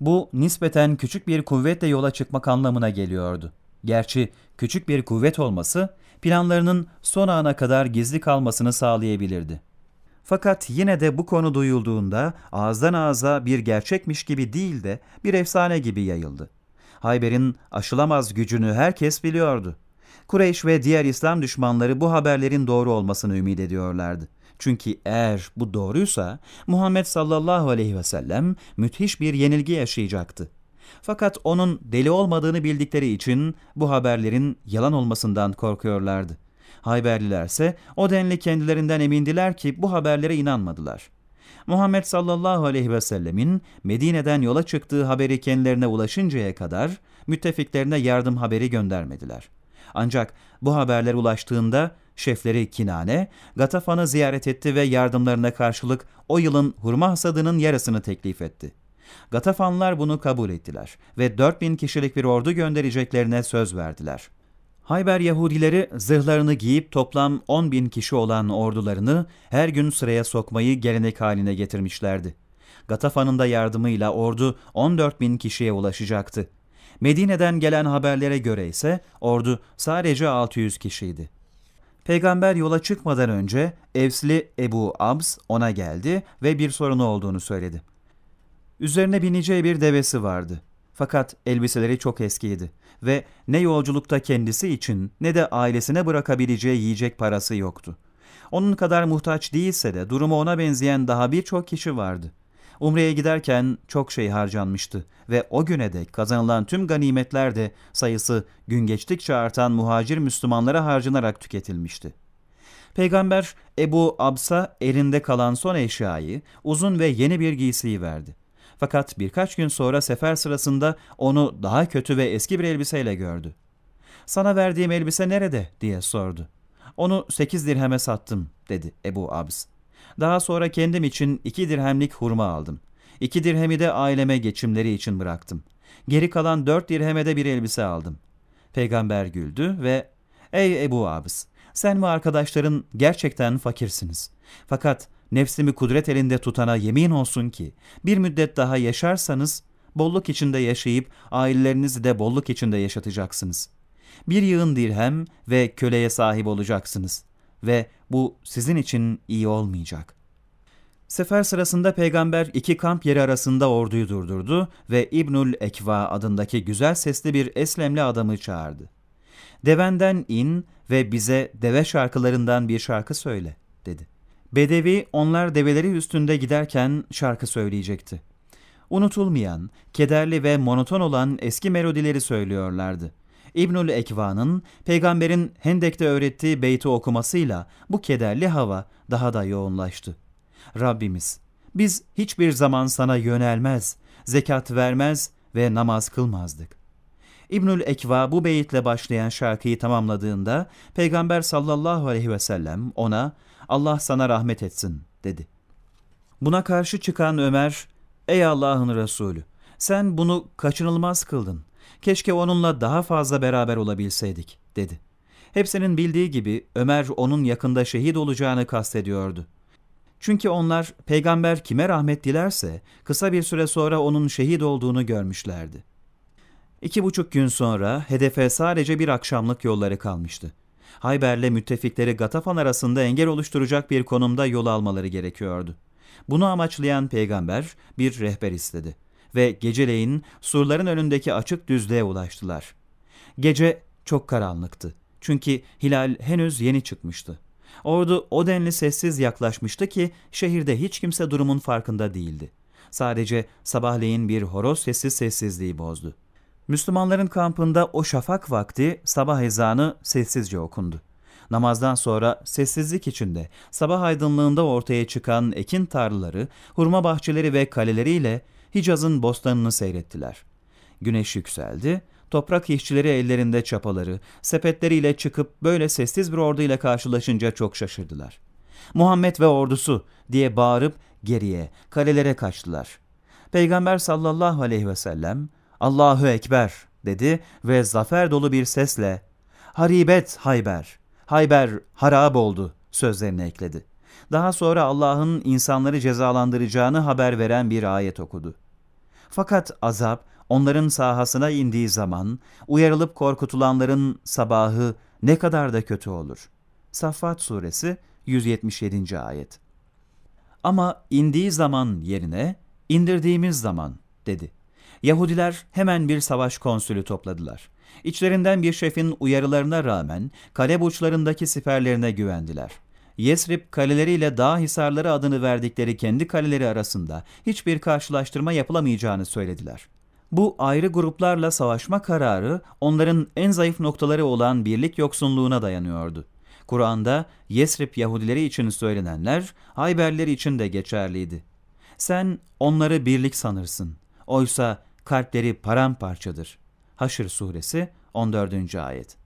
Bu nispeten küçük bir kuvvetle yola çıkmak anlamına geliyordu. Gerçi küçük bir kuvvet olması planlarının son ana kadar gizli kalmasını sağlayabilirdi. Fakat yine de bu konu duyulduğunda ağızdan ağza bir gerçekmiş gibi değil de bir efsane gibi yayıldı. Hayber'in aşılamaz gücünü herkes biliyordu. Kureyş ve diğer İslam düşmanları bu haberlerin doğru olmasını ümit ediyorlardı. Çünkü eğer bu doğruysa Muhammed sallallahu aleyhi ve sellem müthiş bir yenilgi yaşayacaktı. Fakat onun deli olmadığını bildikleri için bu haberlerin yalan olmasından korkuyorlardı. Hayberlilerse o denli kendilerinden emindiler ki bu haberlere inanmadılar. Muhammed sallallahu aleyhi ve sellemin Medine'den yola çıktığı haberi kendilerine ulaşıncaya kadar müttefiklerine yardım haberi göndermediler. Ancak bu haberler ulaştığında şefleri Kinane, Gatafan'ı ziyaret etti ve yardımlarına karşılık o yılın hurma hasadının yarısını teklif etti. Gatafanlar bunu kabul ettiler ve 4000 kişilik bir ordu göndereceklerine söz verdiler. Hayber Yahudileri zırhlarını giyip toplam 10 bin kişi olan ordularını her gün sıraya sokmayı gelenek haline getirmişlerdi. Gatafan'ın da yardımıyla ordu 14 bin kişiye ulaşacaktı. Medine'den gelen haberlere göre ise ordu sadece 600 kişiydi. Peygamber yola çıkmadan önce Evsli Ebu Abs ona geldi ve bir sorunu olduğunu söyledi. Üzerine bineceği bir devesi vardı. Fakat elbiseleri çok eskiydi ve ne yolculukta kendisi için ne de ailesine bırakabileceği yiyecek parası yoktu. Onun kadar muhtaç değilse de durumu ona benzeyen daha birçok kişi vardı. Umre'ye giderken çok şey harcanmıştı ve o güne dek kazanılan tüm ganimetler de sayısı gün geçtikçe artan muhacir Müslümanlara harcanarak tüketilmişti. Peygamber Ebu Abs'a elinde kalan son eşyayı, uzun ve yeni bir giysiyi verdi. Fakat birkaç gün sonra sefer sırasında onu daha kötü ve eski bir elbiseyle gördü. Sana verdiğim elbise nerede diye sordu. Onu sekiz dirheme sattım dedi Ebu Abs. Daha sonra kendim için iki dirhemlik hurma aldım. İki dirhemi de aileme geçimleri için bıraktım. Geri kalan dört dirheme de bir elbise aldım. Peygamber güldü ve ''Ey Ebu Abs, sen ve arkadaşların gerçekten fakirsiniz. Fakat nefsimi kudret elinde tutana yemin olsun ki bir müddet daha yaşarsanız bolluk içinde yaşayıp ailelerinizi de bolluk içinde yaşatacaksınız. Bir yığın dirhem ve köleye sahip olacaksınız ve bu sizin için iyi olmayacak. Sefer sırasında peygamber iki kamp yeri arasında orduyu durdurdu ve İbnül Ekva adındaki güzel sesli bir Eslemli adamı çağırdı. Devenden in ve bize deve şarkılarından bir şarkı söyle, dedi. Bedevi onlar develeri üstünde giderken şarkı söyleyecekti. Unutulmayan, kederli ve monoton olan eski melodileri söylüyorlardı. İbnül Ekva'nın peygamberin Hendek'te öğrettiği beyti okumasıyla bu kederli hava daha da yoğunlaştı. Rabbimiz, biz hiçbir zaman sana yönelmez, zekat vermez ve namaz kılmazdık. İbnül Ekva bu beyitle başlayan şarkıyı tamamladığında Peygamber sallallahu aleyhi ve sellem ona Allah sana rahmet etsin dedi. Buna karşı çıkan Ömer, ey Allah'ın Resulü sen bunu kaçınılmaz kıldın. Keşke onunla daha fazla beraber olabilseydik dedi. Hepsinin bildiği gibi Ömer onun yakında şehit olacağını kastediyordu. Çünkü onlar peygamber kime rahmet dilerse kısa bir süre sonra onun şehit olduğunu görmüşlerdi. İki buçuk gün sonra hedefe sadece bir akşamlık yolları kalmıştı. Hayber'le müttefikleri Gatafan arasında engel oluşturacak bir konumda yol almaları gerekiyordu. Bunu amaçlayan peygamber bir rehber istedi ve geceleyin surların önündeki açık düzlüğe ulaştılar. Gece çok karanlıktı çünkü hilal henüz yeni çıkmıştı. Ordu o denli sessiz yaklaşmıştı ki şehirde hiç kimse durumun farkında değildi. Sadece sabahleyin bir horoz sesi sessizliği bozdu. Müslümanların kampında o şafak vakti sabah ezanı sessizce okundu. Namazdan sonra sessizlik içinde sabah aydınlığında ortaya çıkan ekin tarlaları, hurma bahçeleri ve kaleleriyle Hicaz'ın bostanını seyrettiler. Güneş yükseldi, toprak işçileri ellerinde çapaları, sepetleriyle çıkıp böyle sessiz bir orduyla karşılaşınca çok şaşırdılar. Muhammed ve ordusu diye bağırıp geriye, kalelere kaçtılar. Peygamber sallallahu aleyhi ve sellem Allahu Ekber dedi ve zafer dolu bir sesle Haribet Hayber, Hayber harap oldu sözlerini ekledi. Daha sonra Allah'ın insanları cezalandıracağını haber veren bir ayet okudu. Fakat azap onların sahasına indiği zaman uyarılıp korkutulanların sabahı ne kadar da kötü olur. Saffat suresi 177. ayet. Ama indiği zaman yerine indirdiğimiz zaman dedi. Yahudiler hemen bir savaş konsülü topladılar. İçlerinden bir şefin uyarılarına rağmen kale burçlarındaki siperlerine güvendiler. Yesrib kaleleriyle dağ hisarları adını verdikleri kendi kaleleri arasında hiçbir karşılaştırma yapılamayacağını söylediler. Bu ayrı gruplarla savaşma kararı onların en zayıf noktaları olan birlik yoksunluğuna dayanıyordu. Kur'an'da Yesrib Yahudileri için söylenenler Hayberler için de geçerliydi. Sen onları birlik sanırsın. Oysa kalpleri paramparçadır. Haşr suresi 14. ayet.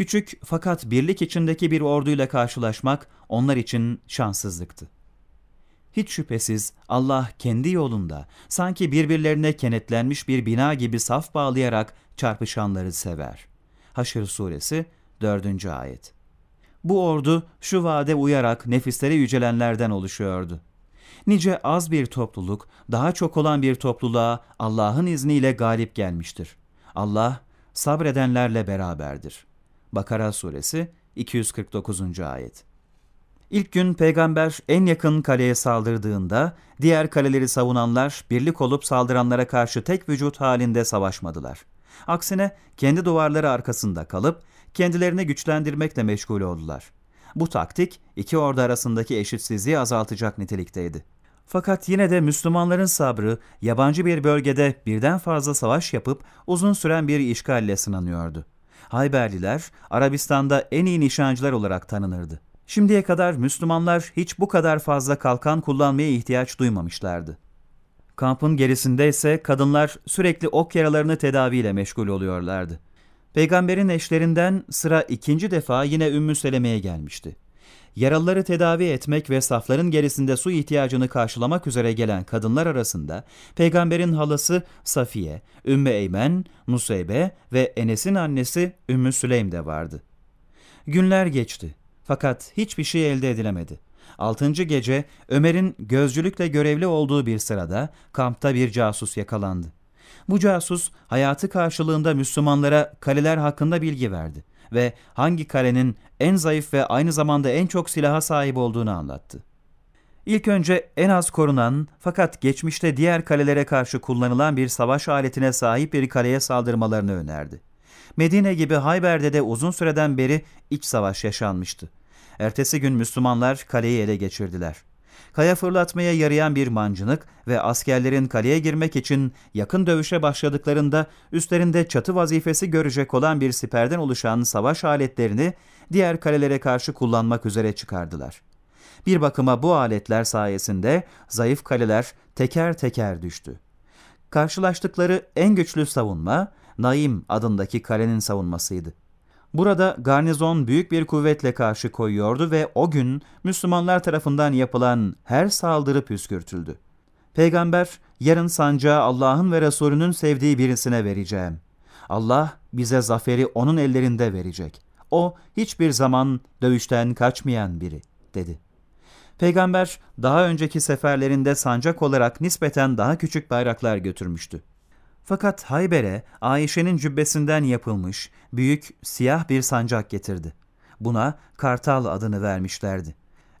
Küçük fakat birlik içindeki bir orduyla karşılaşmak onlar için şanssızlıktı. Hiç şüphesiz Allah kendi yolunda sanki birbirlerine kenetlenmiş bir bina gibi saf bağlayarak çarpışanları sever. Haşr suresi 4. ayet. Bu ordu şu vaade uyarak nefisleri yücelenlerden oluşuyordu. Nice az bir topluluk daha çok olan bir topluluğa Allah'ın izniyle galip gelmiştir. Allah sabredenlerle beraberdir. Bakara suresi 249. ayet. İlk gün peygamber en yakın kaleye saldırdığında diğer kaleleri savunanlar birlik olup saldıranlara karşı tek vücut halinde savaşmadılar. Aksine kendi duvarları arkasında kalıp kendilerini güçlendirmekle meşgul oldular. Bu taktik iki ordu arasındaki eşitsizliği azaltacak nitelikteydi. Fakat yine de Müslümanların sabrı yabancı bir bölgede birden fazla savaş yapıp uzun süren bir işgalle sınanıyordu. Hayberliler Arabistan'da en iyi nişancılar olarak tanınırdı. Şimdiye kadar Müslümanlar hiç bu kadar fazla kalkan kullanmaya ihtiyaç duymamışlardı. Kampın gerisinde ise kadınlar sürekli ok yaralarını tedaviyle meşgul oluyorlardı. Peygamberin eşlerinden sıra ikinci defa yine Ümmü Seleme'ye gelmişti. Yaralıları tedavi etmek ve safların gerisinde su ihtiyacını karşılamak üzere gelen kadınlar arasında peygamberin halası Safiye, Ümmü Eymen, Nuseybe ve Enes'in annesi Ümmü Süleym de vardı. Günler geçti fakat hiçbir şey elde edilemedi. Altıncı gece Ömer'in gözcülükle görevli olduğu bir sırada kampta bir casus yakalandı. Bu casus hayatı karşılığında Müslümanlara kaleler hakkında bilgi verdi ve hangi kalenin en zayıf ve aynı zamanda en çok silaha sahip olduğunu anlattı. İlk önce en az korunan fakat geçmişte diğer kalelere karşı kullanılan bir savaş aletine sahip bir kaleye saldırmalarını önerdi. Medine gibi Hayber'de de uzun süreden beri iç savaş yaşanmıştı. Ertesi gün Müslümanlar kaleyi ele geçirdiler. Kaya fırlatmaya yarayan bir mancınık ve askerlerin kaleye girmek için yakın dövüşe başladıklarında üstlerinde çatı vazifesi görecek olan bir siperden oluşan savaş aletlerini diğer kalelere karşı kullanmak üzere çıkardılar. Bir bakıma bu aletler sayesinde zayıf kaleler teker teker düştü. Karşılaştıkları en güçlü savunma Naim adındaki kalenin savunmasıydı. Burada garnizon büyük bir kuvvetle karşı koyuyordu ve o gün Müslümanlar tarafından yapılan her saldırı püskürtüldü. Peygamber, yarın sancağı Allah'ın ve Resulünün sevdiği birisine vereceğim. Allah bize zaferi onun ellerinde verecek. O hiçbir zaman dövüşten kaçmayan biri, dedi. Peygamber daha önceki seferlerinde sancak olarak nispeten daha küçük bayraklar götürmüştü. Fakat Hayber'e Ayşe'nin cübbesinden yapılmış büyük siyah bir sancak getirdi. Buna Kartal adını vermişlerdi.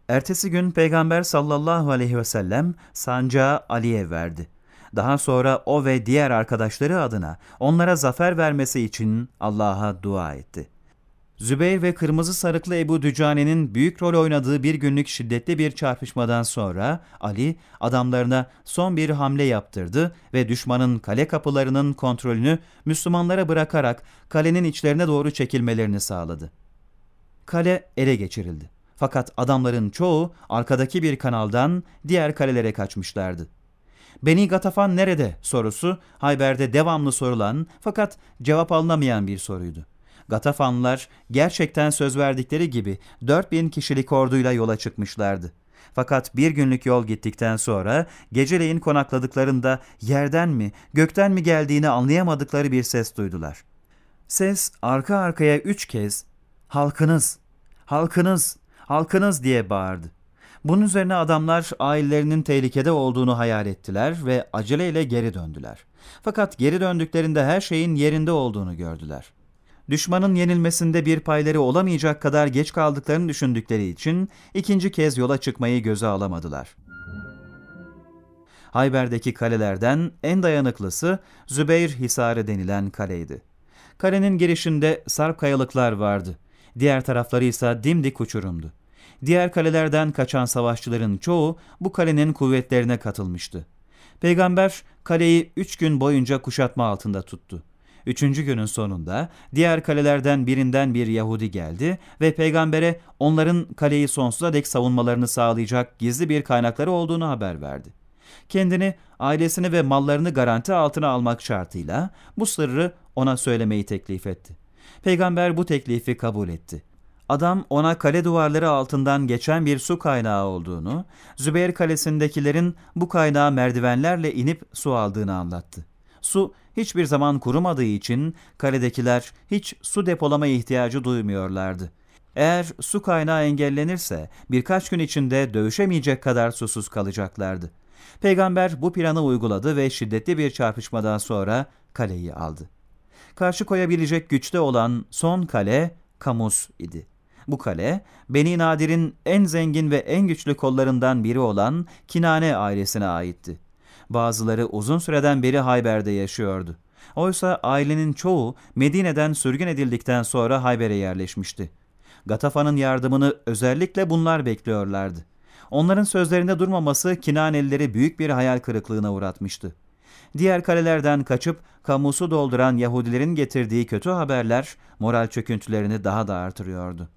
Ertesi gün Peygamber sallallahu aleyhi ve sellem sancağı Ali'ye verdi. Daha sonra o ve diğer arkadaşları adına onlara zafer vermesi için Allah'a dua etti. Zübeyir ve kırmızı sarıklı Ebu Dücane'nin büyük rol oynadığı bir günlük şiddetli bir çarpışmadan sonra Ali adamlarına son bir hamle yaptırdı ve düşmanın kale kapılarının kontrolünü Müslümanlara bırakarak kalenin içlerine doğru çekilmelerini sağladı. Kale ele geçirildi. Fakat adamların çoğu arkadaki bir kanaldan diğer kalelere kaçmışlardı. Beni Gatafan nerede sorusu Hayber'de devamlı sorulan fakat cevap alınamayan bir soruydu. Gatafanlılar gerçekten söz verdikleri gibi 4000 kişilik orduyla yola çıkmışlardı. Fakat bir günlük yol gittikten sonra geceleyin konakladıklarında yerden mi, gökten mi geldiğini anlayamadıkları bir ses duydular. Ses arka arkaya üç kez halkınız, halkınız, halkınız diye bağırdı. Bunun üzerine adamlar ailelerinin tehlikede olduğunu hayal ettiler ve aceleyle geri döndüler. Fakat geri döndüklerinde her şeyin yerinde olduğunu gördüler. Düşmanın yenilmesinde bir payları olamayacak kadar geç kaldıklarını düşündükleri için ikinci kez yola çıkmayı göze alamadılar. Hayber'deki kalelerden en dayanıklısı Zübeyir Hisarı denilen kaleydi. Kalenin girişinde sarp kayalıklar vardı. Diğer tarafları ise dimdik uçurumdu. Diğer kalelerden kaçan savaşçıların çoğu bu kalenin kuvvetlerine katılmıştı. Peygamber kaleyi üç gün boyunca kuşatma altında tuttu. Üçüncü günün sonunda diğer kalelerden birinden bir Yahudi geldi ve peygambere onların kaleyi sonsuza dek savunmalarını sağlayacak gizli bir kaynakları olduğunu haber verdi. Kendini, ailesini ve mallarını garanti altına almak şartıyla bu sırrı ona söylemeyi teklif etti. Peygamber bu teklifi kabul etti. Adam ona kale duvarları altından geçen bir su kaynağı olduğunu, Zübeyir Kalesi'ndekilerin bu kaynağı merdivenlerle inip su aldığını anlattı. Su hiçbir zaman kurumadığı için kaledekiler hiç su depolama ihtiyacı duymuyorlardı. Eğer su kaynağı engellenirse birkaç gün içinde dövüşemeyecek kadar susuz kalacaklardı. Peygamber bu planı uyguladı ve şiddetli bir çarpışmadan sonra kaleyi aldı. Karşı koyabilecek güçte olan son kale Kamus idi. Bu kale, Beni Nadir'in en zengin ve en güçlü kollarından biri olan Kinane ailesine aitti. Bazıları uzun süreden beri Hayber'de yaşıyordu. Oysa ailenin çoğu Medine'den sürgün edildikten sonra Hayber'e yerleşmişti. Gatafa'nın yardımını özellikle bunlar bekliyorlardı. Onların sözlerinde durmaması Kinanelileri büyük bir hayal kırıklığına uğratmıştı. Diğer kalelerden kaçıp kamusu dolduran Yahudilerin getirdiği kötü haberler moral çöküntülerini daha da artırıyordu.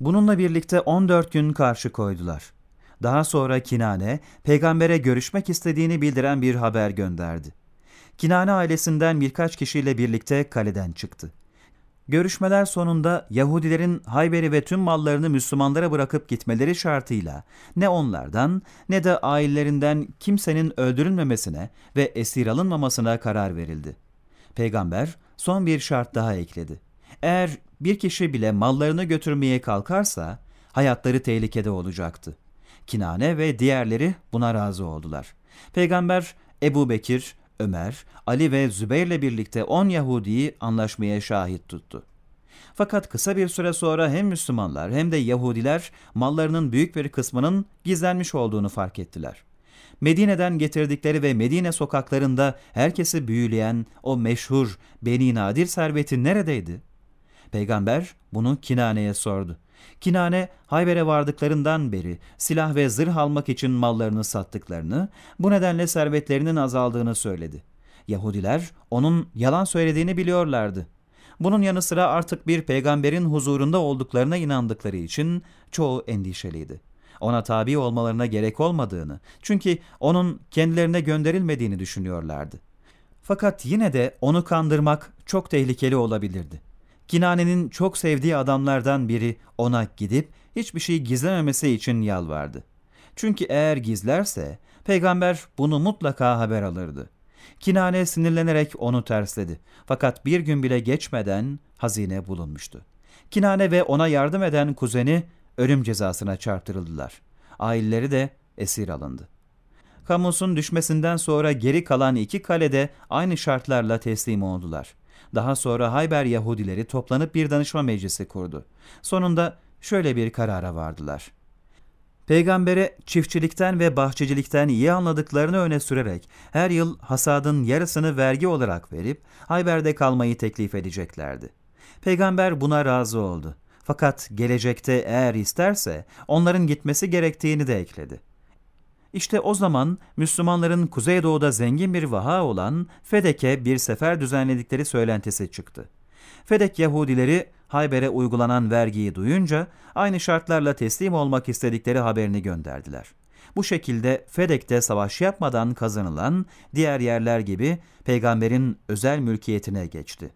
Bununla birlikte 14 gün karşı koydular. Daha sonra Kinane, peygambere görüşmek istediğini bildiren bir haber gönderdi. Kinane ailesinden birkaç kişiyle birlikte kaleden çıktı. Görüşmeler sonunda Yahudilerin Hayber'i ve tüm mallarını Müslümanlara bırakıp gitmeleri şartıyla ne onlardan ne de ailelerinden kimsenin öldürülmemesine ve esir alınmamasına karar verildi. Peygamber son bir şart daha ekledi. Eğer bir kişi bile mallarını götürmeye kalkarsa hayatları tehlikede olacaktı. Kinane ve diğerleri buna razı oldular. Peygamber Ebu Bekir, Ömer, Ali ve Zübeyir'le birlikte on Yahudi'yi anlaşmaya şahit tuttu. Fakat kısa bir süre sonra hem Müslümanlar hem de Yahudiler mallarının büyük bir kısmının gizlenmiş olduğunu fark ettiler. Medine'den getirdikleri ve Medine sokaklarında herkesi büyüleyen o meşhur Beni Nadir serveti neredeydi? Peygamber bunu Kinane'ye sordu. Kinane, Hayber'e vardıklarından beri silah ve zırh almak için mallarını sattıklarını, bu nedenle servetlerinin azaldığını söyledi. Yahudiler onun yalan söylediğini biliyorlardı. Bunun yanı sıra artık bir peygamberin huzurunda olduklarına inandıkları için çoğu endişeliydi. Ona tabi olmalarına gerek olmadığını, çünkü onun kendilerine gönderilmediğini düşünüyorlardı. Fakat yine de onu kandırmak çok tehlikeli olabilirdi. Kinane'nin çok sevdiği adamlardan biri ona gidip hiçbir şey gizlememesi için yalvardı. Çünkü eğer gizlerse peygamber bunu mutlaka haber alırdı. Kinane sinirlenerek onu tersledi. Fakat bir gün bile geçmeden hazine bulunmuştu. Kinane ve ona yardım eden kuzeni ölüm cezasına çarptırıldılar. Aileleri de esir alındı. Kamus'un düşmesinden sonra geri kalan iki kalede aynı şartlarla teslim oldular. Daha sonra Hayber Yahudileri toplanıp bir danışma meclisi kurdu. Sonunda şöyle bir karara vardılar. Peygambere çiftçilikten ve bahçecilikten iyi anladıklarını öne sürerek her yıl hasadın yarısını vergi olarak verip Hayber'de kalmayı teklif edeceklerdi. Peygamber buna razı oldu. Fakat gelecekte eğer isterse onların gitmesi gerektiğini de ekledi. İşte o zaman Müslümanların Kuzeydoğu'da zengin bir vaha olan Fedek'e bir sefer düzenledikleri söylentisi çıktı. Fedek Yahudileri Hayber'e uygulanan vergiyi duyunca aynı şartlarla teslim olmak istedikleri haberini gönderdiler. Bu şekilde Fedek'te savaş yapmadan kazanılan diğer yerler gibi peygamberin özel mülkiyetine geçti.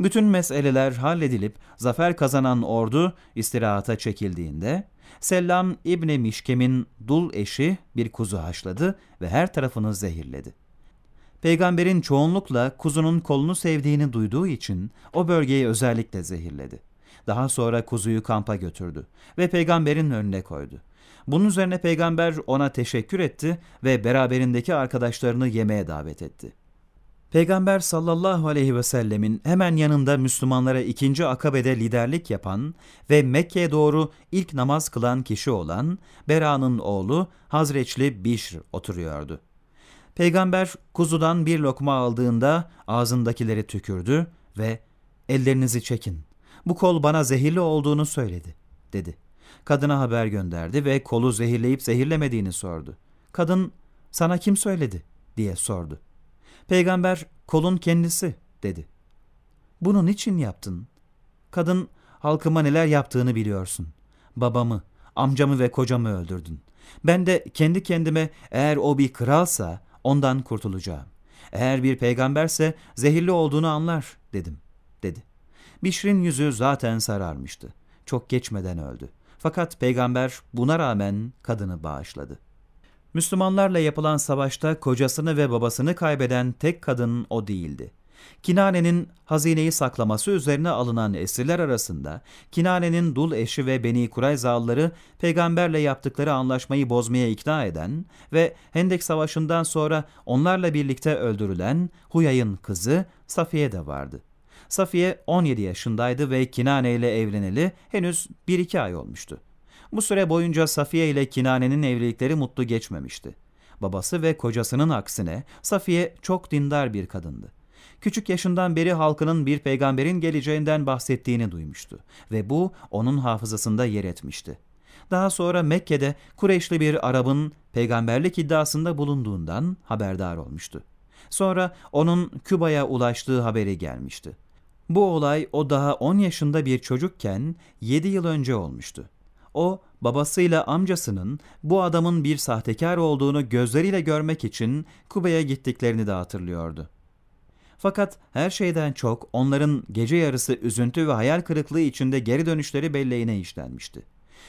Bütün meseleler halledilip zafer kazanan ordu istirahata çekildiğinde Sellam İbni Mişkem'in dul eşi bir kuzu haşladı ve her tarafını zehirledi. Peygamberin çoğunlukla kuzunun kolunu sevdiğini duyduğu için o bölgeyi özellikle zehirledi. Daha sonra kuzuyu kampa götürdü ve peygamberin önüne koydu. Bunun üzerine peygamber ona teşekkür etti ve beraberindeki arkadaşlarını yemeğe davet etti. Peygamber sallallahu aleyhi ve sellemin hemen yanında Müslümanlara ikinci akabede liderlik yapan ve Mekke'ye doğru ilk namaz kılan kişi olan Bera'nın oğlu Hazreçli Bişr oturuyordu. Peygamber kuzudan bir lokma aldığında ağzındakileri tükürdü ve ellerinizi çekin. Bu kol bana zehirli olduğunu söyledi, dedi. Kadına haber gönderdi ve kolu zehirleyip zehirlemediğini sordu. Kadın, sana kim söyledi, diye sordu. Peygamber, kolun kendisi, dedi. Bunun için yaptın? Kadın, halkıma neler yaptığını biliyorsun. Babamı, amcamı ve kocamı öldürdün. Ben de kendi kendime eğer o bir kralsa ondan kurtulacağım. Eğer bir peygamberse zehirli olduğunu anlar dedim, dedi. Bişr'in yüzü zaten sararmıştı. Çok geçmeden öldü. Fakat peygamber buna rağmen kadını bağışladı. Müslümanlarla yapılan savaşta kocasını ve babasını kaybeden tek kadın o değildi. Kinane'nin hazineyi saklaması üzerine alınan esirler arasında Kinane'nin dul eşi ve Beni Kurayzalıları peygamberle yaptıkları anlaşmayı bozmaya ikna eden ve Hendek Savaşı'ndan sonra onlarla birlikte öldürülen Huyay'ın kızı Safiye de vardı. Safiye 17 yaşındaydı ve Kinane ile evleneli henüz 1-2 ay olmuştu. Bu süre boyunca Safiye ile Kinane'nin evlilikleri mutlu geçmemişti. Babası ve kocasının aksine Safiye çok dindar bir kadındı. Küçük yaşından beri halkının bir peygamberin geleceğinden bahsettiğini duymuştu ve bu onun hafızasında yer etmişti. Daha sonra Mekke'de Kureyşli bir Arap'ın peygamberlik iddiasında bulunduğundan haberdar olmuştu. Sonra onun Küba'ya ulaştığı haberi gelmişti. Bu olay o daha 10 yaşında bir çocukken 7 yıl önce olmuştu. O, babasıyla amcasının bu adamın bir sahtekar olduğunu gözleriyle görmek için Kuba'ya gittiklerini de hatırlıyordu. Fakat her şeyden çok onların gece yarısı üzüntü ve hayal kırıklığı içinde geri dönüşleri belleğine işlenmişti.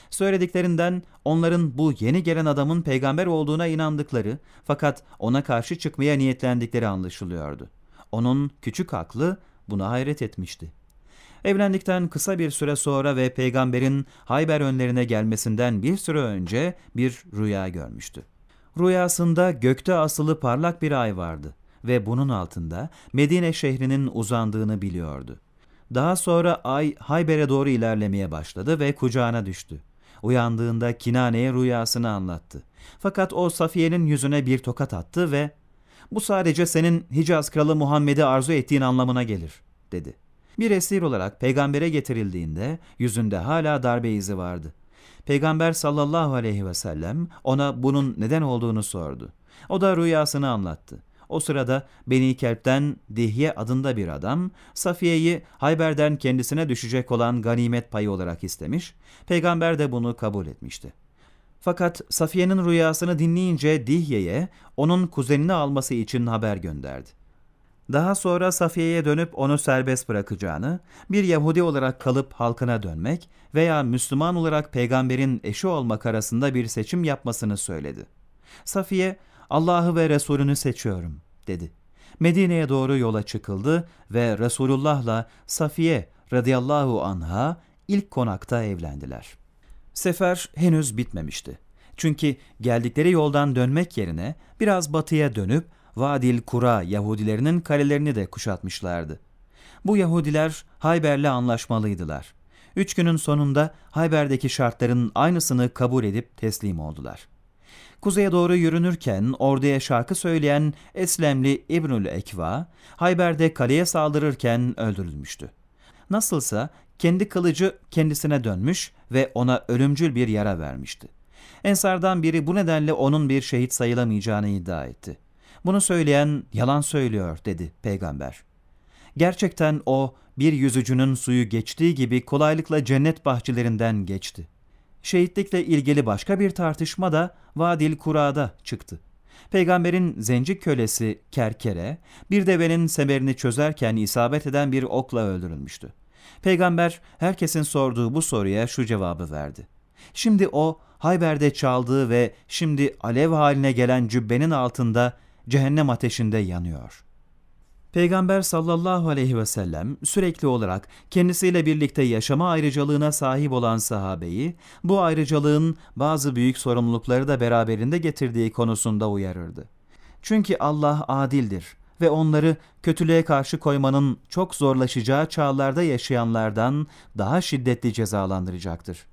Söylediklerinden onların bu yeni gelen adamın peygamber olduğuna inandıkları fakat ona karşı çıkmaya niyetlendikleri anlaşılıyordu. Onun küçük aklı buna hayret etmişti. Evlendikten kısa bir süre sonra ve peygamberin Hayber önlerine gelmesinden bir süre önce bir rüya görmüştü. Rüyasında gökte asılı parlak bir ay vardı ve bunun altında Medine şehrinin uzandığını biliyordu. Daha sonra ay Hayber'e doğru ilerlemeye başladı ve kucağına düştü. Uyandığında Kinane'ye rüyasını anlattı. Fakat o Safiye'nin yüzüne bir tokat attı ve ''Bu sadece senin Hicaz kralı Muhammed'i arzu ettiğin anlamına gelir.'' dedi. Bir esir olarak peygambere getirildiğinde yüzünde hala darbe izi vardı. Peygamber sallallahu aleyhi ve sellem ona bunun neden olduğunu sordu. O da rüyasını anlattı. O sırada Beni Kelp'ten Dihye adında bir adam, Safiye'yi Hayber'den kendisine düşecek olan ganimet payı olarak istemiş, peygamber de bunu kabul etmişti. Fakat Safiye'nin rüyasını dinleyince Dihye'ye onun kuzenini alması için haber gönderdi. Daha sonra Safiye'ye dönüp onu serbest bırakacağını, bir Yahudi olarak kalıp halkına dönmek veya Müslüman olarak peygamberin eşi olmak arasında bir seçim yapmasını söyledi. Safiye, Allah'ı ve Resulünü seçiyorum, dedi. Medine'ye doğru yola çıkıldı ve Resulullah'la Safiye radıyallahu anha ilk konakta evlendiler. Sefer henüz bitmemişti. Çünkü geldikleri yoldan dönmek yerine biraz batıya dönüp Vadil Kura Yahudilerinin kalelerini de kuşatmışlardı. Bu Yahudiler Hayber'le anlaşmalıydılar. Üç günün sonunda Hayber'deki şartların aynısını kabul edip teslim oldular. Kuzeye doğru yürünürken orduya şarkı söyleyen Eslemli İbnül Ekva, Hayber'de kaleye saldırırken öldürülmüştü. Nasılsa kendi kılıcı kendisine dönmüş ve ona ölümcül bir yara vermişti. Ensardan biri bu nedenle onun bir şehit sayılamayacağını iddia etti. Bunu söyleyen yalan söylüyor dedi peygamber. Gerçekten o bir yüzücünün suyu geçtiği gibi kolaylıkla cennet bahçelerinden geçti. Şehitlikle ilgili başka bir tartışma da Vadil Kura'da çıktı. Peygamberin zenci kölesi Kerkere, bir devenin semerini çözerken isabet eden bir okla öldürülmüştü. Peygamber herkesin sorduğu bu soruya şu cevabı verdi. Şimdi o Hayber'de çaldığı ve şimdi alev haline gelen cübbenin altında cehennem ateşinde yanıyor. Peygamber sallallahu aleyhi ve sellem sürekli olarak kendisiyle birlikte yaşama ayrıcalığına sahip olan sahabeyi bu ayrıcalığın bazı büyük sorumlulukları da beraberinde getirdiği konusunda uyarırdı. Çünkü Allah adildir ve onları kötülüğe karşı koymanın çok zorlaşacağı çağlarda yaşayanlardan daha şiddetli cezalandıracaktır.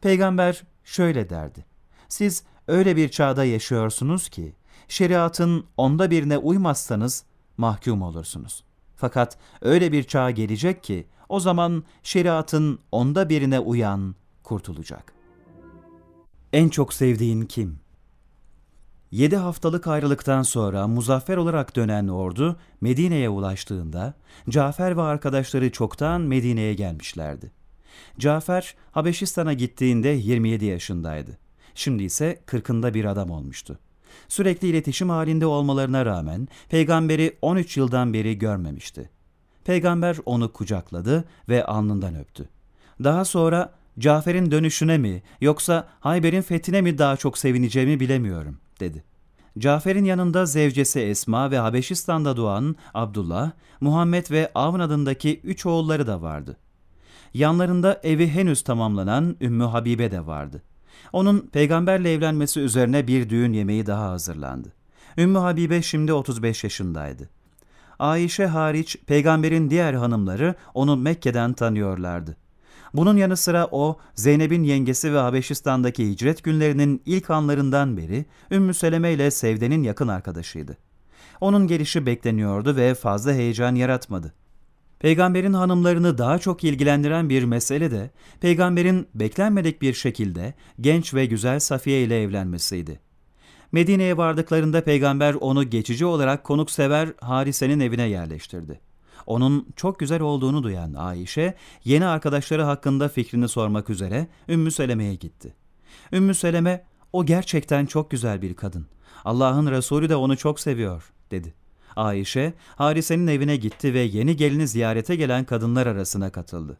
Peygamber şöyle derdi. Siz öyle bir çağda yaşıyorsunuz ki şeriatın onda birine uymazsanız mahkum olursunuz. Fakat öyle bir çağ gelecek ki o zaman şeriatın onda birine uyan kurtulacak. En çok sevdiğin kim? Yedi haftalık ayrılıktan sonra muzaffer olarak dönen ordu Medine'ye ulaştığında Cafer ve arkadaşları çoktan Medine'ye gelmişlerdi. Cafer Habeşistan'a gittiğinde 27 yaşındaydı. Şimdi ise 40'ında bir adam olmuştu. Sürekli iletişim halinde olmalarına rağmen peygamberi 13 yıldan beri görmemişti. Peygamber onu kucakladı ve alnından öptü. Daha sonra Cafer'in dönüşüne mi yoksa Hayber'in fethine mi daha çok sevineceğimi bilemiyorum dedi. Cafer'in yanında zevcesi Esma ve Habeşistan'da doğan Abdullah, Muhammed ve Avn adındaki üç oğulları da vardı. Yanlarında evi henüz tamamlanan Ümmü Habibe de vardı. Onun peygamberle evlenmesi üzerine bir düğün yemeği daha hazırlandı. Ümmü Habibe şimdi 35 yaşındaydı. Ayşe hariç peygamberin diğer hanımları onu Mekke'den tanıyorlardı. Bunun yanı sıra o, Zeynep'in yengesi ve Habeşistan'daki hicret günlerinin ilk anlarından beri Ümmü Seleme ile Sevde'nin yakın arkadaşıydı. Onun gelişi bekleniyordu ve fazla heyecan yaratmadı. Peygamberin hanımlarını daha çok ilgilendiren bir mesele de peygamberin beklenmedik bir şekilde genç ve güzel Safiye ile evlenmesiydi. Medine'ye vardıklarında peygamber onu geçici olarak konuksever Harise'nin evine yerleştirdi. Onun çok güzel olduğunu duyan Ayşe, yeni arkadaşları hakkında fikrini sormak üzere Ümmü Seleme'ye gitti. Ümmü Seleme, o gerçekten çok güzel bir kadın. Allah'ın Resulü de onu çok seviyor, dedi. Ayşe, Harise'nin evine gitti ve yeni gelini ziyarete gelen kadınlar arasına katıldı.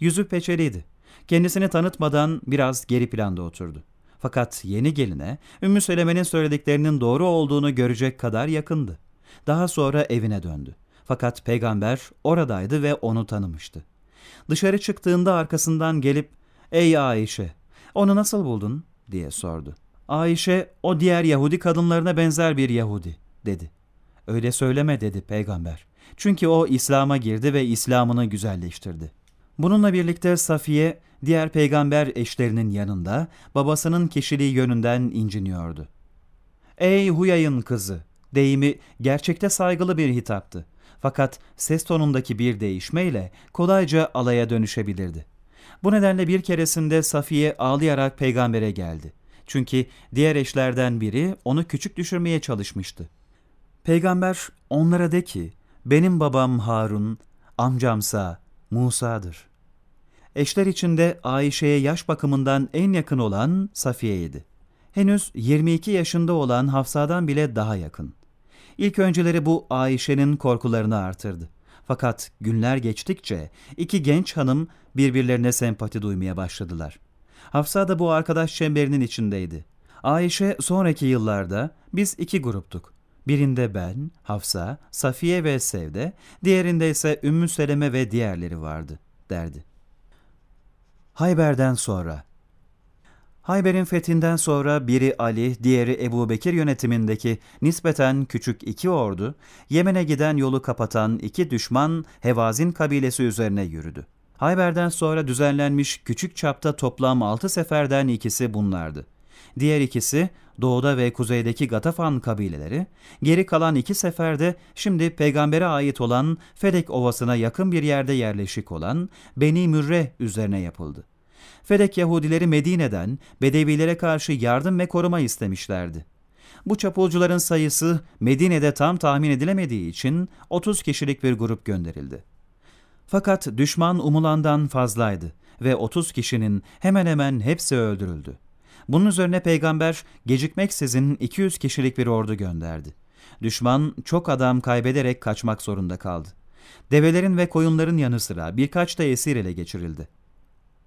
Yüzü peçeliydi. Kendisini tanıtmadan biraz geri planda oturdu. Fakat yeni geline Ümmü Seleme'nin söylediklerinin doğru olduğunu görecek kadar yakındı. Daha sonra evine döndü. Fakat peygamber oradaydı ve onu tanımıştı. Dışarı çıktığında arkasından gelip ''Ey Ayşe, onu nasıl buldun?'' diye sordu. Ayşe, o diğer Yahudi kadınlarına benzer bir Yahudi, dedi. Öyle söyleme dedi peygamber. Çünkü o İslam'a girdi ve İslam'ını güzelleştirdi. Bununla birlikte Safiye, diğer peygamber eşlerinin yanında babasının kişiliği yönünden inciniyordu. Ey Huyay'ın kızı, deyimi gerçekte saygılı bir hitaptı. Fakat ses tonundaki bir değişmeyle kolayca alaya dönüşebilirdi. Bu nedenle bir keresinde Safiye ağlayarak peygambere geldi. Çünkü diğer eşlerden biri onu küçük düşürmeye çalışmıştı. Peygamber onlara de ki, benim babam Harun, amcamsa Musa'dır. Eşler içinde Ayşe'ye yaş bakımından en yakın olan Safiye'ydi. Henüz 22 yaşında olan Hafsa'dan bile daha yakın. İlk önceleri bu Ayşe'nin korkularını artırdı. Fakat günler geçtikçe iki genç hanım birbirlerine sempati duymaya başladılar. Hafsa da bu arkadaş çemberinin içindeydi. Ayşe sonraki yıllarda biz iki gruptuk. Birinde ben, Hafsa, Safiye ve Sevde, diğerinde ise Ümmü Seleme ve diğerleri vardı, derdi. Hayber'den sonra Hayber'in fethinden sonra biri Ali, diğeri Ebu Bekir yönetimindeki nispeten küçük iki ordu, Yemen'e giden yolu kapatan iki düşman Hevazin kabilesi üzerine yürüdü. Hayber'den sonra düzenlenmiş küçük çapta toplam altı seferden ikisi bunlardı. Diğer ikisi doğuda ve kuzeydeki Gatafan kabileleri, geri kalan iki seferde şimdi peygambere ait olan Fedek Ovası'na yakın bir yerde yerleşik olan Beni Mürre üzerine yapıldı. Fedek Yahudileri Medine'den Bedevilere karşı yardım ve koruma istemişlerdi. Bu çapulcuların sayısı Medine'de tam tahmin edilemediği için 30 kişilik bir grup gönderildi. Fakat düşman umulandan fazlaydı ve 30 kişinin hemen hemen hepsi öldürüldü. Bunun üzerine peygamber gecikmeksizin 200 kişilik bir ordu gönderdi. Düşman çok adam kaybederek kaçmak zorunda kaldı. Develerin ve koyunların yanı sıra birkaç da esir ele geçirildi.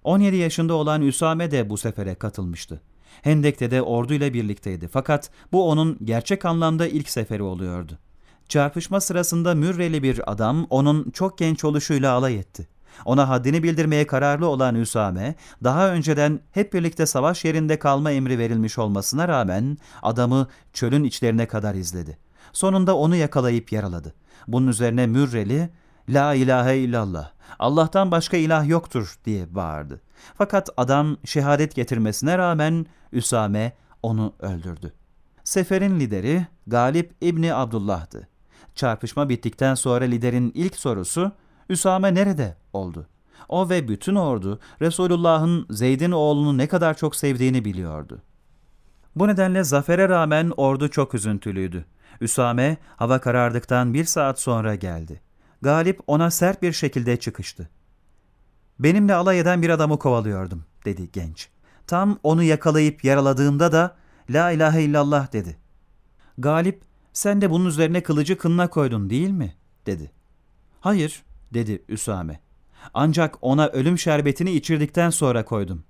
17 yaşında olan Üsame de bu sefere katılmıştı. Hendek'te de orduyla birlikteydi fakat bu onun gerçek anlamda ilk seferi oluyordu. Çarpışma sırasında Mürreli bir adam onun çok genç oluşuyla alay etti. Ona haddini bildirmeye kararlı olan Üsame, daha önceden hep birlikte savaş yerinde kalma emri verilmiş olmasına rağmen adamı çölün içlerine kadar izledi. Sonunda onu yakalayıp yaraladı. Bunun üzerine Mürreli, La ilahe illallah, Allah'tan başka ilah yoktur diye bağırdı. Fakat adam şehadet getirmesine rağmen Üsame onu öldürdü. Seferin lideri Galip İbni Abdullah'dı. Çarpışma bittikten sonra liderin ilk sorusu Üsame nerede oldu. O ve bütün ordu Resulullah'ın Zeyd'in oğlunu ne kadar çok sevdiğini biliyordu. Bu nedenle zafere rağmen ordu çok üzüntülüydü. Üsame hava karardıktan bir saat sonra geldi. Galip ona sert bir şekilde çıkıştı. Benimle alay eden bir adamı kovalıyordum, dedi genç. Tam onu yakalayıp yaraladığımda da La ilahe illallah dedi. Galip, sen de bunun üzerine kılıcı kınına koydun değil mi? dedi. Hayır, dedi Üsame. Ancak ona ölüm şerbetini içirdikten sonra koydum.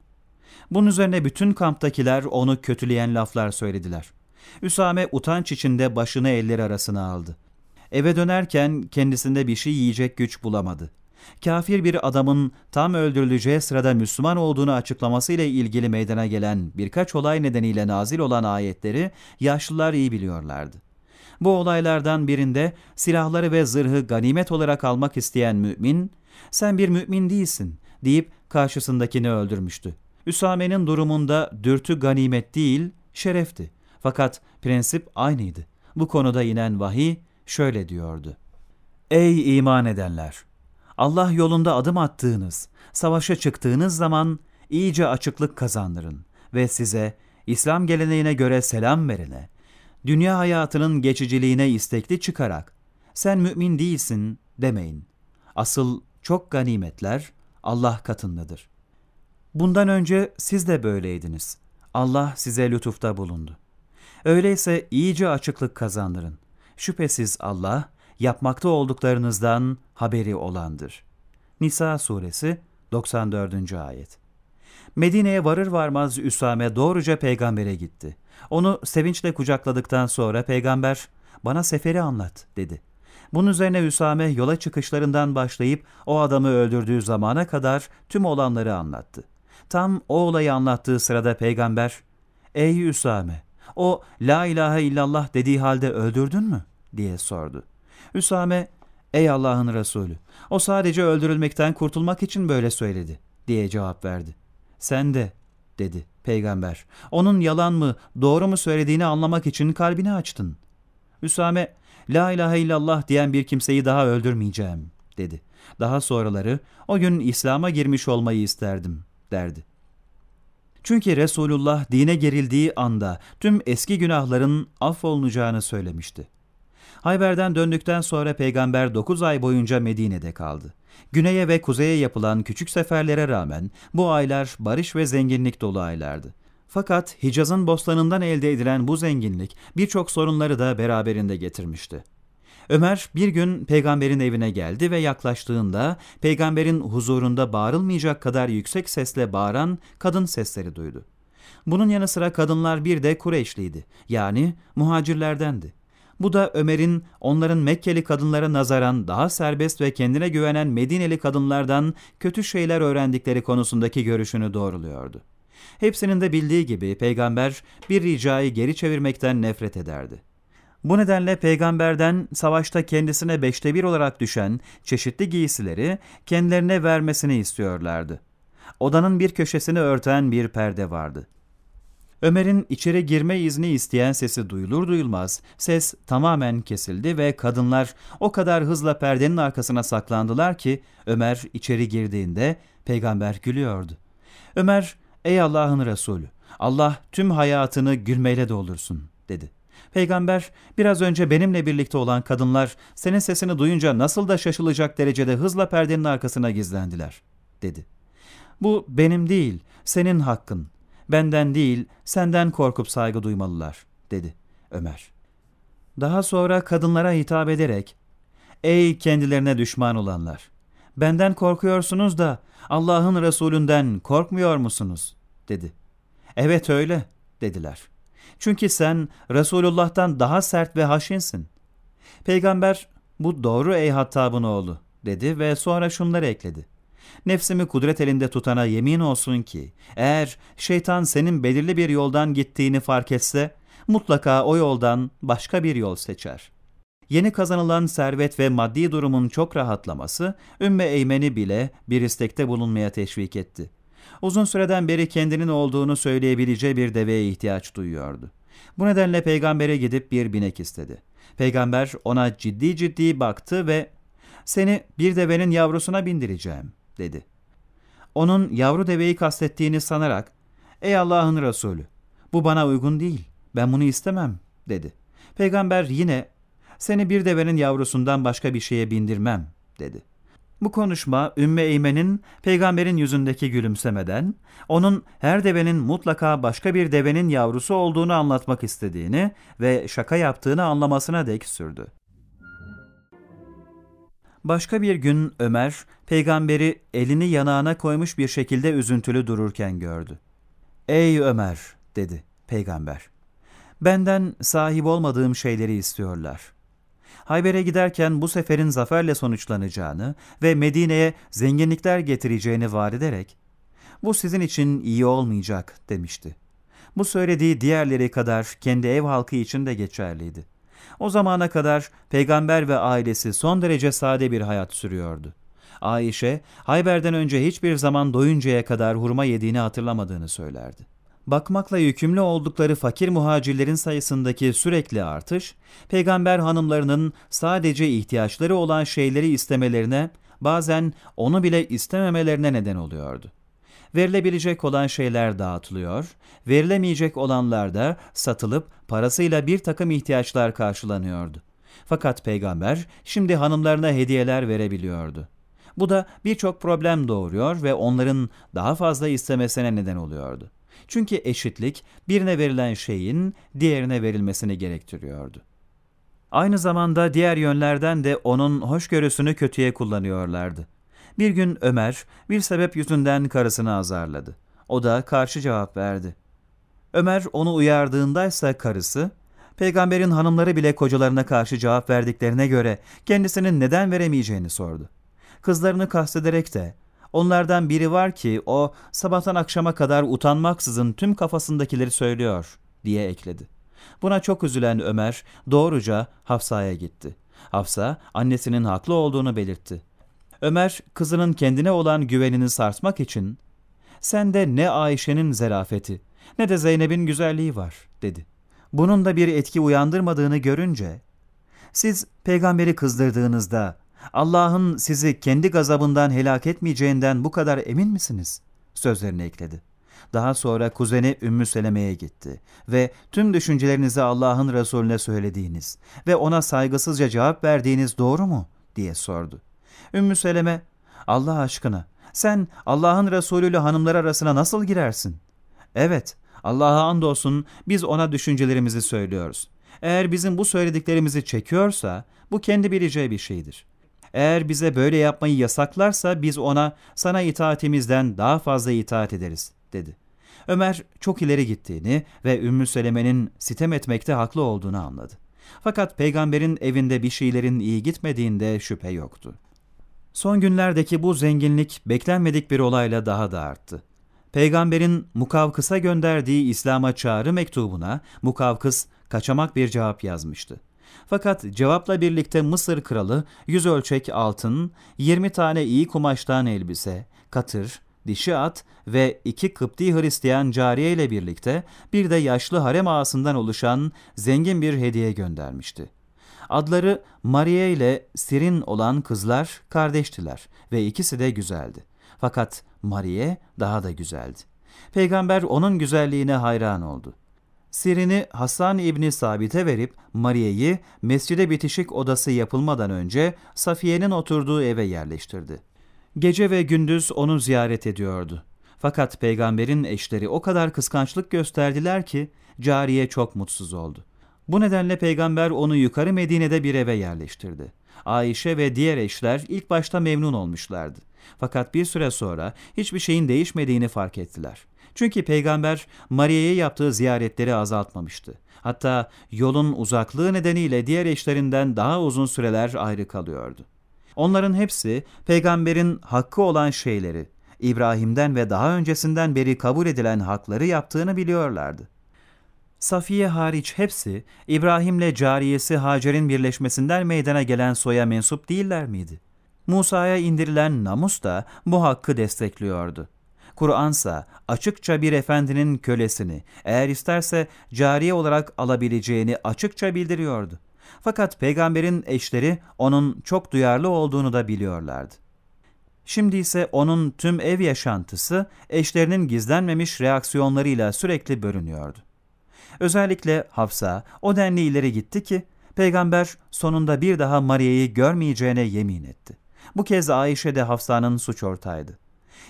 Bunun üzerine bütün kamptakiler onu kötüleyen laflar söylediler. Üsame utanç içinde başını elleri arasına aldı. Eve dönerken kendisinde bir şey yiyecek güç bulamadı. Kafir bir adamın tam öldürüleceği sırada Müslüman olduğunu açıklamasıyla ilgili meydana gelen birkaç olay nedeniyle nazil olan ayetleri yaşlılar iyi biliyorlardı. Bu olaylardan birinde silahları ve zırhı ganimet olarak almak isteyen mümin, sen bir mümin değilsin deyip karşısındakini öldürmüştü. Üsame'nin durumunda dürtü ganimet değil, şerefti. Fakat prensip aynıydı. Bu konuda inen vahiy şöyle diyordu. Ey iman edenler! Allah yolunda adım attığınız, savaşa çıktığınız zaman iyice açıklık kazandırın ve size İslam geleneğine göre selam verene, dünya hayatının geçiciliğine istekli çıkarak sen mümin değilsin demeyin. Asıl çok ganimetler Allah katındadır. Bundan önce siz de böyleydiniz. Allah size lütufta bulundu. Öyleyse iyice açıklık kazandırın. Şüphesiz Allah yapmakta olduklarınızdan haberi olandır. Nisa suresi 94. ayet. Medine'ye varır varmaz Üsame doğruca peygambere gitti. Onu sevinçle kucakladıktan sonra peygamber bana seferi anlat dedi. Bunun üzerine Üsame yola çıkışlarından başlayıp o adamı öldürdüğü zamana kadar tüm olanları anlattı. Tam o olayı anlattığı sırada peygamber, ''Ey Üsame, o la ilahe illallah dediği halde öldürdün mü?'' diye sordu. Üsame, ''Ey Allah'ın Resulü, o sadece öldürülmekten kurtulmak için böyle söyledi.'' diye cevap verdi. ''Sen de'' dedi peygamber. ''Onun yalan mı, doğru mu söylediğini anlamak için kalbini açtın.'' Üsame, ''La ilahe illallah diyen bir kimseyi daha öldürmeyeceğim.'' dedi. Daha sonraları, ''O gün İslam'a girmiş olmayı isterdim.'' derdi. Çünkü Resulullah dine gerildiği anda tüm eski günahların affolunacağını söylemişti. Hayber'den döndükten sonra peygamber 9 ay boyunca Medine'de kaldı. Güneye ve kuzeye yapılan küçük seferlere rağmen bu aylar barış ve zenginlik dolu aylardı. Fakat Hicaz'ın bostanından elde edilen bu zenginlik birçok sorunları da beraberinde getirmişti. Ömer bir gün peygamberin evine geldi ve yaklaştığında peygamberin huzurunda bağırılmayacak kadar yüksek sesle bağıran kadın sesleri duydu. Bunun yanı sıra kadınlar bir de Kureyşliydi yani muhacirlerdendi. Bu da Ömer'in onların Mekkeli kadınlara nazaran daha serbest ve kendine güvenen Medineli kadınlardan kötü şeyler öğrendikleri konusundaki görüşünü doğruluyordu. Hepsinin de bildiği gibi peygamber bir ricayı geri çevirmekten nefret ederdi. Bu nedenle peygamberden savaşta kendisine beşte bir olarak düşen çeşitli giysileri kendilerine vermesini istiyorlardı. Odanın bir köşesini örten bir perde vardı. Ömer'in içeri girme izni isteyen sesi duyulur duyulmaz ses tamamen kesildi ve kadınlar o kadar hızla perdenin arkasına saklandılar ki Ömer içeri girdiğinde peygamber gülüyordu. Ömer, ey Allah'ın Resulü, Allah tüm hayatını gülmeyle doldursun dedi. Peygamber, biraz önce benimle birlikte olan kadınlar senin sesini duyunca nasıl da şaşılacak derecede hızla perdenin arkasına gizlendiler, dedi. Bu benim değil, senin hakkın. Benden değil, senden korkup saygı duymalılar, dedi Ömer. Daha sonra kadınlara hitap ederek, Ey kendilerine düşman olanlar! Benden korkuyorsunuz da Allah'ın Resulünden korkmuyor musunuz? dedi. Evet öyle, dediler. Çünkü sen Resulullah'tan daha sert ve haşinsin. Peygamber, bu doğru ey Hattab'ın oğlu dedi ve sonra şunları ekledi. Nefsimi kudret elinde tutana yemin olsun ki, eğer şeytan senin belirli bir yoldan gittiğini fark etse, mutlaka o yoldan başka bir yol seçer. Yeni kazanılan servet ve maddi durumun çok rahatlaması, Ümmü Eymen'i bile bir istekte bulunmaya teşvik etti. Uzun süreden beri kendinin olduğunu söyleyebileceği bir deveye ihtiyaç duyuyordu. Bu nedenle peygambere gidip bir binek istedi. Peygamber ona ciddi ciddi baktı ve seni bir devenin yavrusuna bindireceğim dedi. Onun yavru deveyi kastettiğini sanarak ey Allah'ın Resulü bu bana uygun değil ben bunu istemem dedi. Peygamber yine seni bir devenin yavrusundan başka bir şeye bindirmem dedi. Bu konuşma Ümmü Eymen'in peygamberin yüzündeki gülümsemeden onun her devenin mutlaka başka bir devenin yavrusu olduğunu anlatmak istediğini ve şaka yaptığını anlamasına dek sürdü. Başka bir gün Ömer, peygamberi elini yanağına koymuş bir şekilde üzüntülü dururken gördü. Ey Ömer, dedi peygamber. Benden sahip olmadığım şeyleri istiyorlar. Hayber'e giderken bu seferin zaferle sonuçlanacağını ve Medine'ye zenginlikler getireceğini vaat ederek, bu sizin için iyi olmayacak demişti. Bu söylediği diğerleri kadar kendi ev halkı için de geçerliydi. O zamana kadar peygamber ve ailesi son derece sade bir hayat sürüyordu. Ayşe, Hayber'den önce hiçbir zaman doyuncaya kadar hurma yediğini hatırlamadığını söylerdi. Bakmakla yükümlü oldukları fakir muhacirlerin sayısındaki sürekli artış, peygamber hanımlarının sadece ihtiyaçları olan şeyleri istemelerine, bazen onu bile istememelerine neden oluyordu. Verilebilecek olan şeyler dağıtılıyor, verilemeyecek olanlar da satılıp parasıyla bir takım ihtiyaçlar karşılanıyordu. Fakat peygamber şimdi hanımlarına hediyeler verebiliyordu. Bu da birçok problem doğuruyor ve onların daha fazla istemesine neden oluyordu. Çünkü eşitlik birine verilen şeyin diğerine verilmesini gerektiriyordu. Aynı zamanda diğer yönlerden de onun hoşgörüsünü kötüye kullanıyorlardı. Bir gün Ömer bir sebep yüzünden karısını azarladı. O da karşı cevap verdi. Ömer onu uyardığındaysa karısı, peygamberin hanımları bile kocalarına karşı cevap verdiklerine göre kendisinin neden veremeyeceğini sordu. Kızlarını kastederek de onlardan biri var ki o sabahtan akşama kadar utanmaksızın tüm kafasındakileri söylüyor diye ekledi. Buna çok üzülen Ömer doğruca Hafsa'ya gitti. Hafsa annesinin haklı olduğunu belirtti. Ömer kızının kendine olan güvenini sarsmak için sende ne Ayşe'nin zerafeti ne de Zeynep'in güzelliği var dedi. Bunun da bir etki uyandırmadığını görünce siz peygamberi kızdırdığınızda Allah'ın sizi kendi gazabından helak etmeyeceğinden bu kadar emin misiniz? Sözlerini ekledi. Daha sonra kuzeni Ümmü Seleme'ye gitti ve tüm düşüncelerinizi Allah'ın Resulüne söylediğiniz ve ona saygısızca cevap verdiğiniz doğru mu? diye sordu. Ümmü Seleme, Allah aşkına sen Allah'ın Resulü ile hanımlar arasına nasıl girersin? Evet, Allah'a andolsun biz ona düşüncelerimizi söylüyoruz. Eğer bizim bu söylediklerimizi çekiyorsa bu kendi bileceği bir şeydir. Eğer bize böyle yapmayı yasaklarsa biz ona sana itaatimizden daha fazla itaat ederiz dedi. Ömer çok ileri gittiğini ve Ümmü Seleme'nin sitem etmekte haklı olduğunu anladı. Fakat peygamberin evinde bir şeylerin iyi gitmediğinde şüphe yoktu. Son günlerdeki bu zenginlik beklenmedik bir olayla daha da arttı. Peygamberin Mukavkıs'a gönderdiği İslam'a çağrı mektubuna Mukavkıs kaçamak bir cevap yazmıştı. Fakat cevapla birlikte Mısır kralı yüz ölçek altın, 20 tane iyi kumaştan elbise, katır, dişi at ve iki Kıpti Hristiyan cariye ile birlikte bir de yaşlı harem ağasından oluşan zengin bir hediye göndermişti. Adları Maria ile Sirin olan kızlar kardeştiler ve ikisi de güzeldi. Fakat Maria daha da güzeldi. Peygamber onun güzelliğine hayran oldu. Sirin'i Hasan İbni Sabit'e verip Maria'yı mescide bitişik odası yapılmadan önce Safiye'nin oturduğu eve yerleştirdi. Gece ve gündüz onu ziyaret ediyordu. Fakat peygamberin eşleri o kadar kıskançlık gösterdiler ki cariye çok mutsuz oldu. Bu nedenle peygamber onu yukarı Medine'de bir eve yerleştirdi. Ayşe ve diğer eşler ilk başta memnun olmuşlardı. Fakat bir süre sonra hiçbir şeyin değişmediğini fark ettiler. Çünkü peygamber Maria'ya yaptığı ziyaretleri azaltmamıştı. Hatta yolun uzaklığı nedeniyle diğer eşlerinden daha uzun süreler ayrı kalıyordu. Onların hepsi peygamberin hakkı olan şeyleri, İbrahim'den ve daha öncesinden beri kabul edilen hakları yaptığını biliyorlardı. Safiye hariç hepsi İbrahim'le cariyesi Hacer'in birleşmesinden meydana gelen soya mensup değiller miydi? Musa'ya indirilen namus da bu hakkı destekliyordu. Kur'ansa açıkça bir efendinin kölesini eğer isterse cariye olarak alabileceğini açıkça bildiriyordu. Fakat peygamberin eşleri onun çok duyarlı olduğunu da biliyorlardı. Şimdi ise onun tüm ev yaşantısı eşlerinin gizlenmemiş reaksiyonlarıyla sürekli bölünüyordu. Özellikle Hafsa o denli ileri gitti ki peygamber sonunda bir daha Maria'yı görmeyeceğine yemin etti. Bu kez Ayşe de Hafsa'nın suç ortağıydı.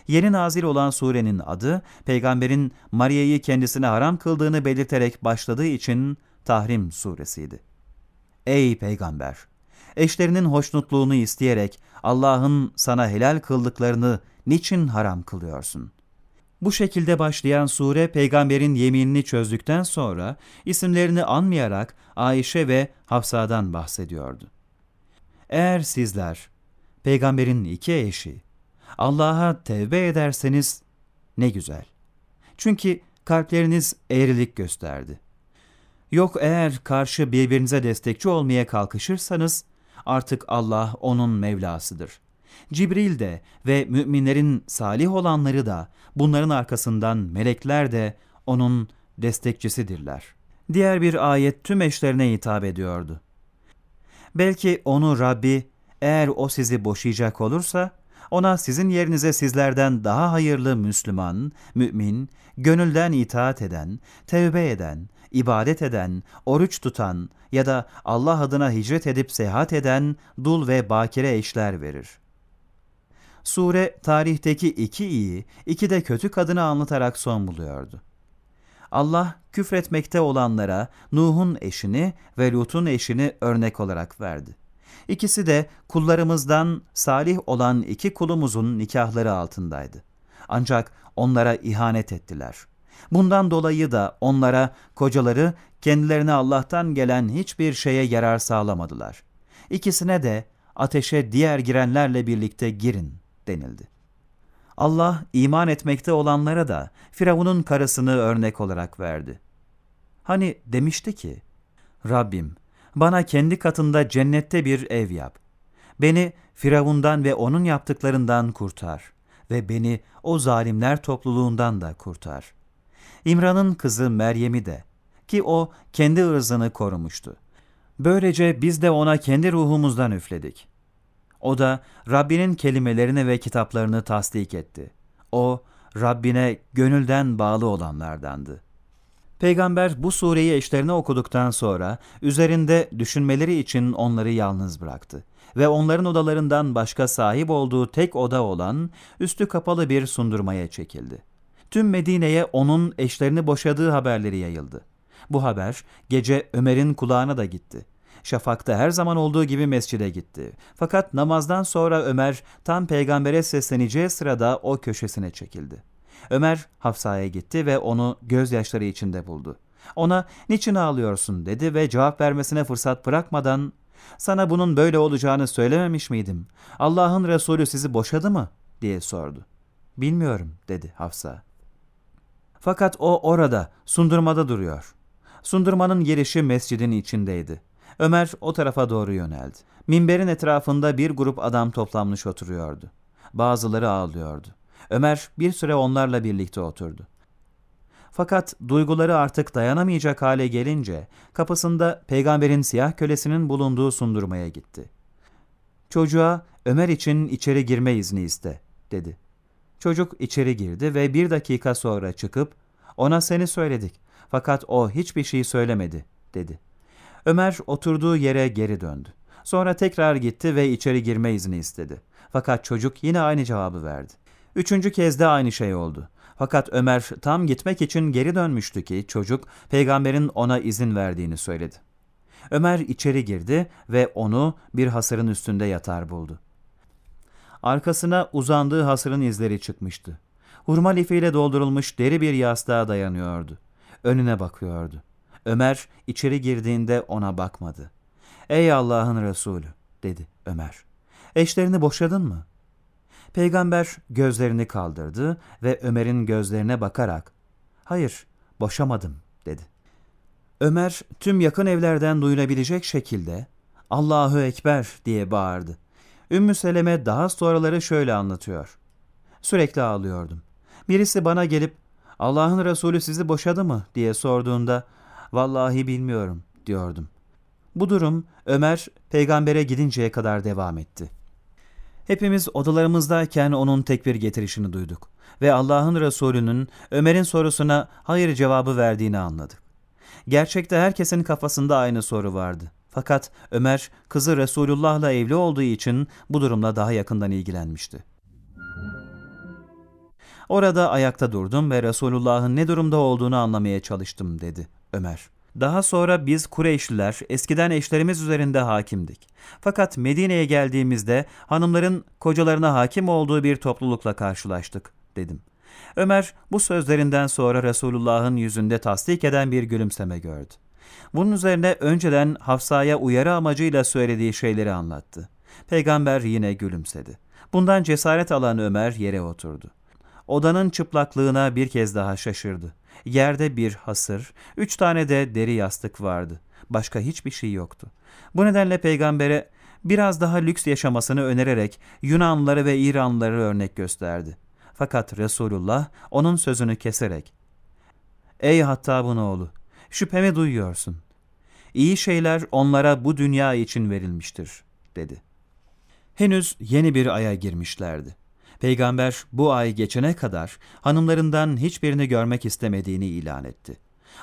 Yeni nazil olan surenin adı peygamberin Maria'yı kendisine haram kıldığını belirterek başladığı için Tahrim suresiydi. Ey peygamber! Eşlerinin hoşnutluğunu isteyerek Allah'ın sana helal kıldıklarını niçin haram kılıyorsun? Bu şekilde başlayan sure peygamberin yeminini çözdükten sonra isimlerini anmayarak Ayşe ve Hafsa'dan bahsediyordu. Eğer sizler peygamberin iki eşi Allah'a tevbe ederseniz ne güzel. Çünkü kalpleriniz eğrilik gösterdi. Yok eğer karşı birbirinize destekçi olmaya kalkışırsanız artık Allah onun Mevlasıdır. Cibril de ve müminlerin salih olanları da bunların arkasından melekler de onun destekçisidirler. Diğer bir ayet tüm eşlerine hitap ediyordu. Belki onu Rabbi eğer o sizi boşayacak olursa ona sizin yerinize sizlerden daha hayırlı Müslüman, mümin, gönülden itaat eden, tevbe eden, ibadet eden, oruç tutan ya da Allah adına hicret edip seyahat eden dul ve bakire eşler verir. Sure tarihteki iki iyi, iki de kötü kadını anlatarak son buluyordu. Allah küfretmekte olanlara Nuh'un eşini ve Lut'un eşini örnek olarak verdi. İkisi de kullarımızdan salih olan iki kulumuzun nikahları altındaydı. Ancak onlara ihanet ettiler. Bundan dolayı da onlara kocaları kendilerine Allah'tan gelen hiçbir şeye yarar sağlamadılar. İkisine de ateşe diğer girenlerle birlikte girin denildi. Allah iman etmekte olanlara da Firavun'un karısını örnek olarak verdi. Hani demişti ki, Rabbim bana kendi katında cennette bir ev yap. Beni Firavundan ve onun yaptıklarından kurtar ve beni o zalimler topluluğundan da kurtar. İmran'ın kızı Meryem'i de ki o kendi ırzını korumuştu. Böylece biz de ona kendi ruhumuzdan üfledik. O da Rabbinin kelimelerini ve kitaplarını tasdik etti. O, Rabbine gönülden bağlı olanlardandı. Peygamber bu sureyi eşlerine okuduktan sonra üzerinde düşünmeleri için onları yalnız bıraktı ve onların odalarından başka sahip olduğu tek oda olan üstü kapalı bir sundurmaya çekildi. Tüm Medine'ye onun eşlerini boşadığı haberleri yayıldı. Bu haber gece Ömer'in kulağına da gitti. Şafak'ta her zaman olduğu gibi mescide gitti. Fakat namazdan sonra Ömer tam peygambere sesleneceği sırada o köşesine çekildi. Ömer Hafsa'ya gitti ve onu gözyaşları içinde buldu. Ona niçin ağlıyorsun dedi ve cevap vermesine fırsat bırakmadan sana bunun böyle olacağını söylememiş miydim? Allah'ın Resulü sizi boşadı mı? diye sordu. Bilmiyorum dedi Hafsa. Fakat o orada, sundurmada duruyor. Sundurmanın girişi mescidin içindeydi. Ömer o tarafa doğru yöneldi. Minberin etrafında bir grup adam toplanmış oturuyordu. Bazıları ağlıyordu. Ömer bir süre onlarla birlikte oturdu. Fakat duyguları artık dayanamayacak hale gelince kapısında peygamberin siyah kölesinin bulunduğu sundurmaya gitti. Çocuğa Ömer için içeri girme izni iste dedi. Çocuk içeri girdi ve bir dakika sonra çıkıp ona seni söyledik fakat o hiçbir şey söylemedi dedi. Ömer oturduğu yere geri döndü. Sonra tekrar gitti ve içeri girme izni istedi. Fakat çocuk yine aynı cevabı verdi. Üçüncü kez de aynı şey oldu. Fakat Ömer tam gitmek için geri dönmüştü ki çocuk peygamberin ona izin verdiğini söyledi. Ömer içeri girdi ve onu bir hasırın üstünde yatar buldu. Arkasına uzandığı hasırın izleri çıkmıştı. hurma lifiyle doldurulmuş deri bir yastığa dayanıyordu. Önüne bakıyordu. Ömer içeri girdiğinde ona bakmadı. Ey Allah'ın Resulü dedi Ömer. Eşlerini boşadın mı? Peygamber gözlerini kaldırdı ve Ömer'in gözlerine bakarak hayır boşamadım dedi. Ömer tüm yakın evlerden duyulabilecek şekilde Allahu Ekber diye bağırdı. Ümmü Seleme daha sonraları şöyle anlatıyor. Sürekli ağlıyordum. Birisi bana gelip Allah'ın Resulü sizi boşadı mı diye sorduğunda vallahi bilmiyorum diyordum. Bu durum Ömer peygambere gidinceye kadar devam etti. Hepimiz odalarımızdayken onun tekbir getirişini duyduk ve Allah'ın Resulü'nün Ömer'in sorusuna hayır cevabı verdiğini anladık. Gerçekte herkesin kafasında aynı soru vardı. Fakat Ömer kızı Resulullah'la evli olduğu için bu durumla daha yakından ilgilenmişti. Orada ayakta durdum ve Resulullah'ın ne durumda olduğunu anlamaya çalıştım dedi Ömer. Daha sonra biz Kureyşliler eskiden eşlerimiz üzerinde hakimdik. Fakat Medine'ye geldiğimizde hanımların kocalarına hakim olduğu bir toplulukla karşılaştık dedim. Ömer bu sözlerinden sonra Resulullah'ın yüzünde tasdik eden bir gülümseme gördü. Bunun üzerine önceden Hafsa'ya uyarı amacıyla söylediği şeyleri anlattı. Peygamber yine gülümsedi. Bundan cesaret alan Ömer yere oturdu. Odanın çıplaklığına bir kez daha şaşırdı. Yerde bir hasır, üç tane de deri yastık vardı. Başka hiçbir şey yoktu. Bu nedenle peygambere biraz daha lüks yaşamasını önererek Yunanlıları ve İranlıları örnek gösterdi. Fakat Resulullah onun sözünü keserek, ''Ey Hattab'ın oğlu, şüphemi duyuyorsun. İyi şeyler onlara bu dünya için verilmiştir.'' dedi. Henüz yeni bir aya girmişlerdi. Peygamber bu ay geçene kadar hanımlarından hiçbirini görmek istemediğini ilan etti.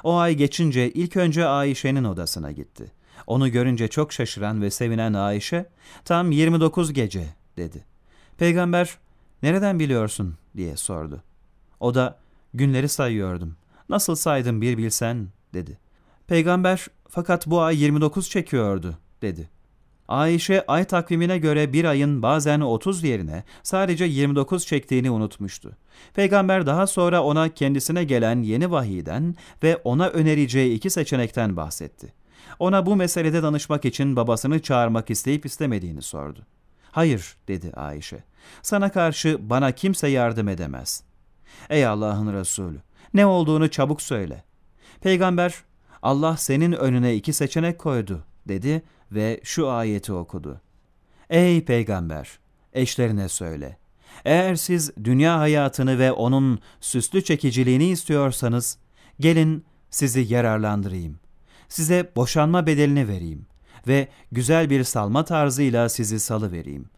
O ay geçince ilk önce Ayşe'nin odasına gitti. Onu görünce çok şaşıran ve sevinen Ayşe, tam 29 gece dedi. Peygamber, nereden biliyorsun diye sordu. O da, günleri sayıyordum. Nasıl saydım bir bilsen dedi. Peygamber, fakat bu ay 29 çekiyordu dedi. Ayşe ay takvimine göre bir ayın bazen 30 yerine sadece 29 çektiğini unutmuştu. Peygamber daha sonra ona kendisine gelen yeni vahiyden ve ona önereceği iki seçenekten bahsetti. Ona bu meselede danışmak için babasını çağırmak isteyip istemediğini sordu. Hayır dedi Ayşe. Sana karşı bana kimse yardım edemez. Ey Allah'ın Resulü ne olduğunu çabuk söyle. Peygamber Allah senin önüne iki seçenek koydu dedi ve şu ayeti okudu. Ey peygamber! Eşlerine söyle. Eğer siz dünya hayatını ve onun süslü çekiciliğini istiyorsanız, gelin sizi yararlandırayım. Size boşanma bedelini vereyim ve güzel bir salma tarzıyla sizi salı vereyim.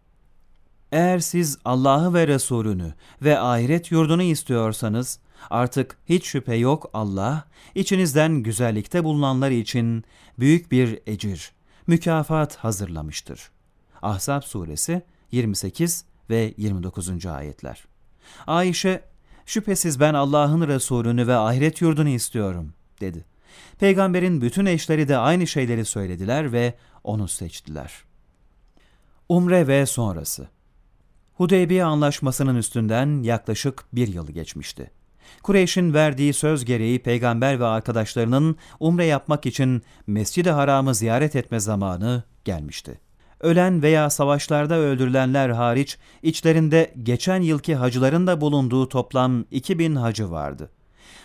Eğer siz Allah'ı ve Resulünü ve ahiret yurdunu istiyorsanız, artık hiç şüphe yok Allah, içinizden güzellikte bulunanlar için büyük bir ecir, mükafat hazırlamıştır. Ahzab suresi 28 ve 29. ayetler. Ayşe, şüphesiz ben Allah'ın Resulünü ve ahiret yurdunu istiyorum, dedi. Peygamberin bütün eşleri de aynı şeyleri söylediler ve onu seçtiler. Umre ve sonrası Hudeybiye anlaşmasının üstünden yaklaşık bir yıl geçmişti. Kureyş'in verdiği söz gereği peygamber ve arkadaşlarının umre yapmak için Mescid-i Haram'ı ziyaret etme zamanı gelmişti. Ölen veya savaşlarda öldürülenler hariç içlerinde geçen yılki hacıların da bulunduğu toplam 2000 hacı vardı.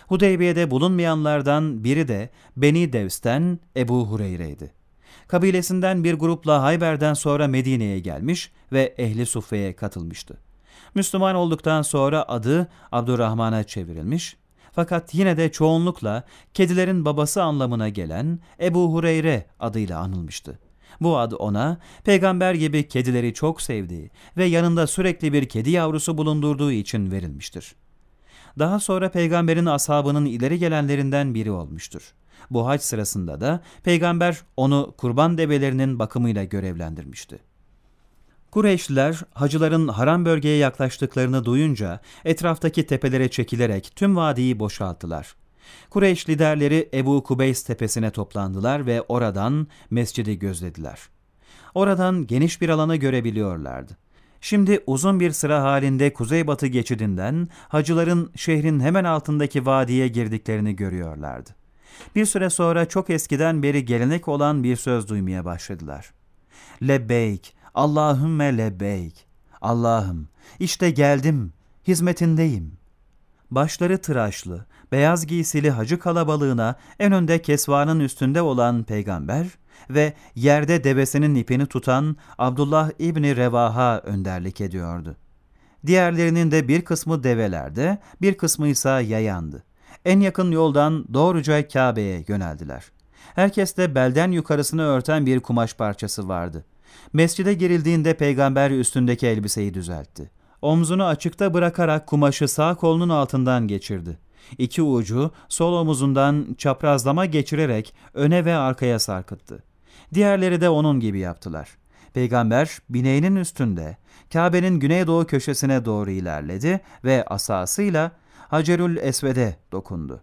Hudeybiye'de bulunmayanlardan biri de Beni Devs'ten Ebu Hureyre'ydi. Kabilesinden bir grupla Hayber'den sonra Medine'ye gelmiş ve Ehli Suffe'ye katılmıştı. Müslüman olduktan sonra adı Abdurrahman'a çevrilmiş fakat yine de çoğunlukla kedilerin babası anlamına gelen Ebu Hureyre adıyla anılmıştı. Bu ad ona peygamber gibi kedileri çok sevdiği ve yanında sürekli bir kedi yavrusu bulundurduğu için verilmiştir. Daha sonra peygamberin ashabının ileri gelenlerinden biri olmuştur. Bu hac sırasında da peygamber onu kurban develerinin bakımıyla görevlendirmişti. Kureyşliler hacıların haram bölgeye yaklaştıklarını duyunca etraftaki tepelere çekilerek tüm vadiyi boşalttılar. Kureyş liderleri Ebu Kubeys tepesine toplandılar ve oradan mescidi gözlediler. Oradan geniş bir alanı görebiliyorlardı. Şimdi uzun bir sıra halinde kuzeybatı geçidinden hacıların şehrin hemen altındaki vadiye girdiklerini görüyorlardı. Bir süre sonra çok eskiden beri gelenek olan bir söz duymaya başladılar. Lebbeyk, Allahümme lebbeyk. Allah'ım, işte geldim, hizmetindeyim. Başları tıraşlı, beyaz giysili hacı kalabalığına en önde kesvanın üstünde olan peygamber ve yerde devesinin ipini tutan Abdullah İbni Revaha önderlik ediyordu. Diğerlerinin de bir kısmı develerde, bir kısmı ise yayandı. En yakın yoldan doğruca Kabe'ye yöneldiler. Herkes de belden yukarısını örten bir kumaş parçası vardı. Mescide girildiğinde peygamber üstündeki elbiseyi düzeltti. Omzunu açıkta bırakarak kumaşı sağ kolunun altından geçirdi. İki ucu sol omuzundan çaprazlama geçirerek öne ve arkaya sarkıttı. Diğerleri de onun gibi yaptılar. Peygamber bineğinin üstünde Kabe'nin güneydoğu köşesine doğru ilerledi ve asasıyla Hacerül Esved'e dokundu.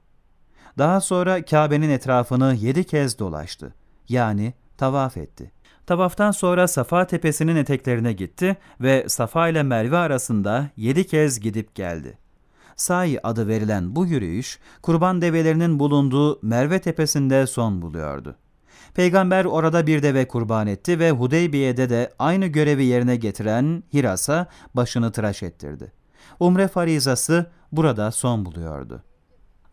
Daha sonra Kabe'nin etrafını yedi kez dolaştı. Yani tavaf etti. Tavaftan sonra Safa tepesinin eteklerine gitti ve Safa ile Merve arasında yedi kez gidip geldi. Say adı verilen bu yürüyüş, kurban develerinin bulunduğu Merve tepesinde son buluyordu. Peygamber orada bir deve kurban etti ve Hudeybiye'de de aynı görevi yerine getiren Hiras'a başını tıraş ettirdi. Umre farizası burada son buluyordu.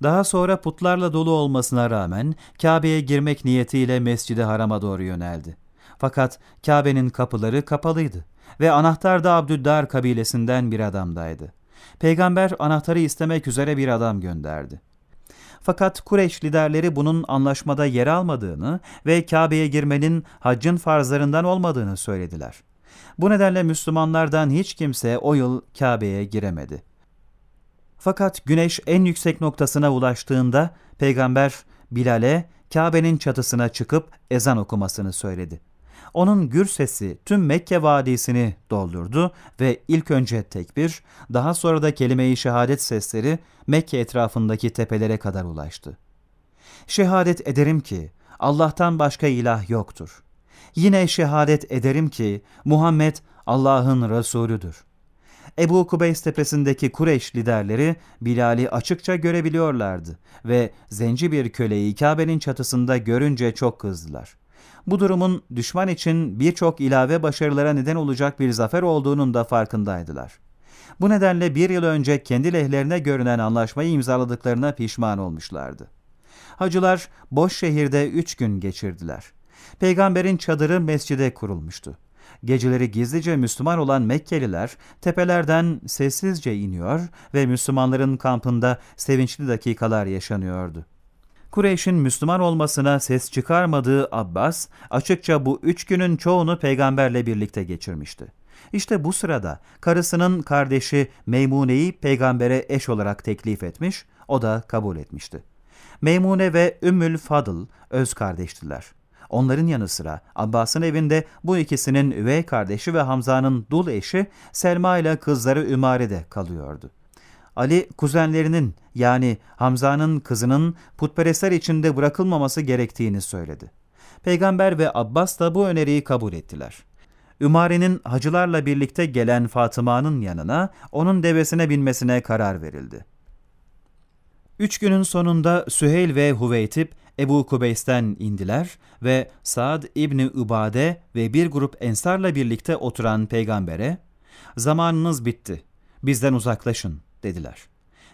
Daha sonra putlarla dolu olmasına rağmen Kabe'ye girmek niyetiyle Mescid-i Haram'a doğru yöneldi. Fakat Kabe'nin kapıları kapalıydı ve anahtar da Abdüddar kabilesinden bir adamdaydı. Peygamber anahtarı istemek üzere bir adam gönderdi. Fakat Kureyş liderleri bunun anlaşmada yer almadığını ve Kabe'ye girmenin haccın farzlarından olmadığını söylediler. Bu nedenle Müslümanlardan hiç kimse o yıl Kabe'ye giremedi. Fakat güneş en yüksek noktasına ulaştığında Peygamber Bilal'e Kabe'nin çatısına çıkıp ezan okumasını söyledi. Onun gür sesi tüm Mekke vadisini doldurdu ve ilk önce tekbir, daha sonra da kelime-i şehadet sesleri Mekke etrafındaki tepelere kadar ulaştı. Şehadet ederim ki Allah'tan başka ilah yoktur. Yine şehadet ederim ki Muhammed Allah'ın Resulüdür. Ebu Kubeys tepesindeki Kureyş liderleri Bilal'i açıkça görebiliyorlardı ve zenci bir köleyi Kabe'nin çatısında görünce çok kızdılar. Bu durumun düşman için birçok ilave başarılara neden olacak bir zafer olduğunun da farkındaydılar. Bu nedenle bir yıl önce kendi lehlerine görünen anlaşmayı imzaladıklarına pişman olmuşlardı. Hacılar boş şehirde üç gün geçirdiler. Peygamberin çadırı mescide kurulmuştu. Geceleri gizlice Müslüman olan Mekkeliler tepelerden sessizce iniyor ve Müslümanların kampında sevinçli dakikalar yaşanıyordu. Kureyş'in Müslüman olmasına ses çıkarmadığı Abbas, açıkça bu üç günün çoğunu peygamberle birlikte geçirmişti. İşte bu sırada karısının kardeşi Meymune'yi peygambere eş olarak teklif etmiş, o da kabul etmişti. Meymune ve Ümmül Fadıl öz kardeştiler. Onların yanı sıra Abbas'ın evinde bu ikisinin üvey kardeşi ve Hamza'nın dul eşi Selma ile kızları Ümare de kalıyordu. Ali kuzenlerinin yani Hamza'nın kızının putperestler içinde bırakılmaması gerektiğini söyledi. Peygamber ve Abbas da bu öneriyi kabul ettiler. Ümare'nin hacılarla birlikte gelen Fatıma'nın yanına onun devesine binmesine karar verildi. Üç günün sonunda Süheyl ve Huveytip Ebu Kubeys'ten indiler ve Saad İbni Übade ve bir grup ensarla birlikte oturan peygambere, ''Zamanınız bitti, bizden uzaklaşın.'' Dediler.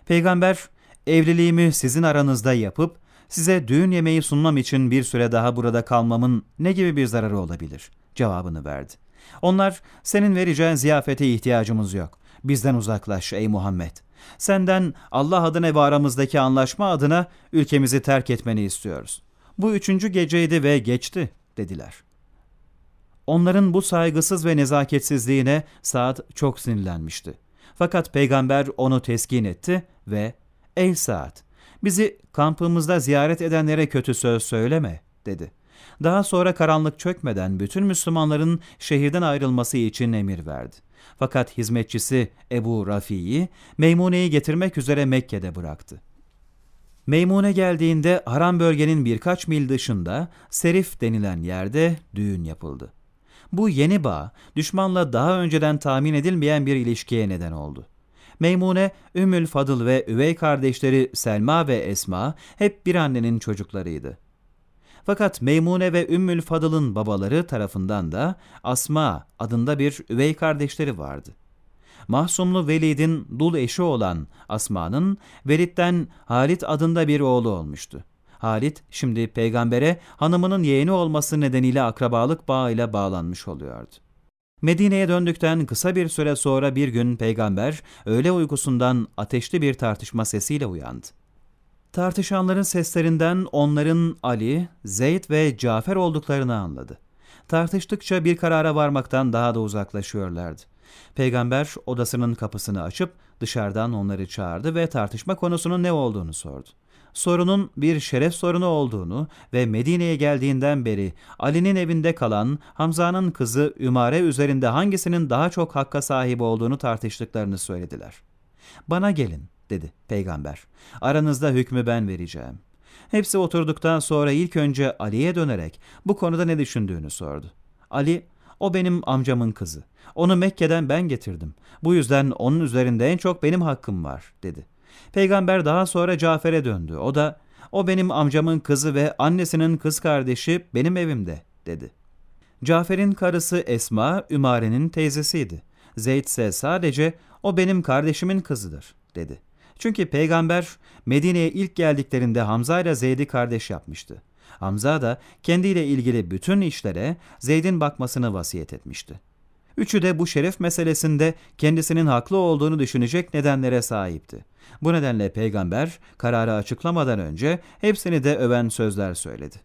Peygamber, evliliğimi sizin aranızda yapıp, size düğün yemeği sunmam için bir süre daha burada kalmamın ne gibi bir zararı olabilir? Cevabını verdi. Onlar, senin vereceğin ziyafete ihtiyacımız yok. Bizden uzaklaş ey Muhammed. Senden Allah adına ve aramızdaki anlaşma adına ülkemizi terk etmeni istiyoruz. Bu üçüncü geceydi ve geçti dediler. Onların bu saygısız ve nezaketsizliğine Saad çok sinirlenmişti. Fakat peygamber onu teskin etti ve ''Ey Saad, bizi kampımızda ziyaret edenlere kötü söz söyleme.'' dedi. Daha sonra karanlık çökmeden bütün Müslümanların şehirden ayrılması için emir verdi. Fakat hizmetçisi Ebu Rafi'yi Meymune'yi getirmek üzere Mekke'de bıraktı. Meymune geldiğinde haram bölgenin birkaç mil dışında Serif denilen yerde düğün yapıldı. Bu yeni bağ, düşmanla daha önceden tahmin edilmeyen bir ilişkiye neden oldu. Meymune, Ümmül Fadıl ve üvey kardeşleri Selma ve Esma hep bir annenin çocuklarıydı. Fakat Meymune ve Ümmül Fadıl'ın babaları tarafından da Asma adında bir üvey kardeşleri vardı. Mahsumlu Velid'in dul eşi olan Asma'nın Velid'den Halit adında bir oğlu olmuştu. Halit şimdi peygambere hanımının yeğeni olması nedeniyle akrabalık bağıyla bağlanmış oluyordu. Medine'ye döndükten kısa bir süre sonra bir gün peygamber öğle uykusundan ateşli bir tartışma sesiyle uyandı. Tartışanların seslerinden onların Ali, Zeyd ve Cafer olduklarını anladı. Tartıştıkça bir karara varmaktan daha da uzaklaşıyorlardı. Peygamber odasının kapısını açıp dışarıdan onları çağırdı ve tartışma konusunun ne olduğunu sordu. Sorunun bir şeref sorunu olduğunu ve Medine'ye geldiğinden beri Ali'nin evinde kalan Hamza'nın kızı Ümare üzerinde hangisinin daha çok hakka sahip olduğunu tartıştıklarını söylediler. Bana gelin dedi peygamber. Aranızda hükmü ben vereceğim. Hepsi oturduktan sonra ilk önce Ali'ye dönerek bu konuda ne düşündüğünü sordu. Ali, o benim amcamın kızı. Onu Mekke'den ben getirdim. Bu yüzden onun üzerinde en çok benim hakkım var, dedi. Peygamber daha sonra Cafer'e döndü. O da, o benim amcamın kızı ve annesinin kız kardeşi benim evimde, dedi. Cafer'in karısı Esma, Ümare'nin teyzesiydi. Zeyd ise sadece, o benim kardeşimin kızıdır, dedi. Çünkü peygamber Medine'ye ilk geldiklerinde Hamza ile Zeyd'i kardeş yapmıştı. Hamza da kendiyle ilgili bütün işlere Zeyd'in bakmasını vasiyet etmişti. Üçü de bu şeref meselesinde kendisinin haklı olduğunu düşünecek nedenlere sahipti. Bu nedenle peygamber kararı açıklamadan önce hepsini de öven sözler söyledi.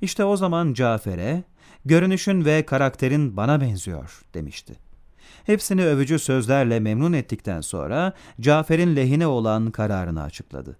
İşte o zaman Cafer'e, görünüşün ve karakterin bana benziyor demişti. Hepsini övücü sözlerle memnun ettikten sonra Cafer'in lehine olan kararını açıkladı.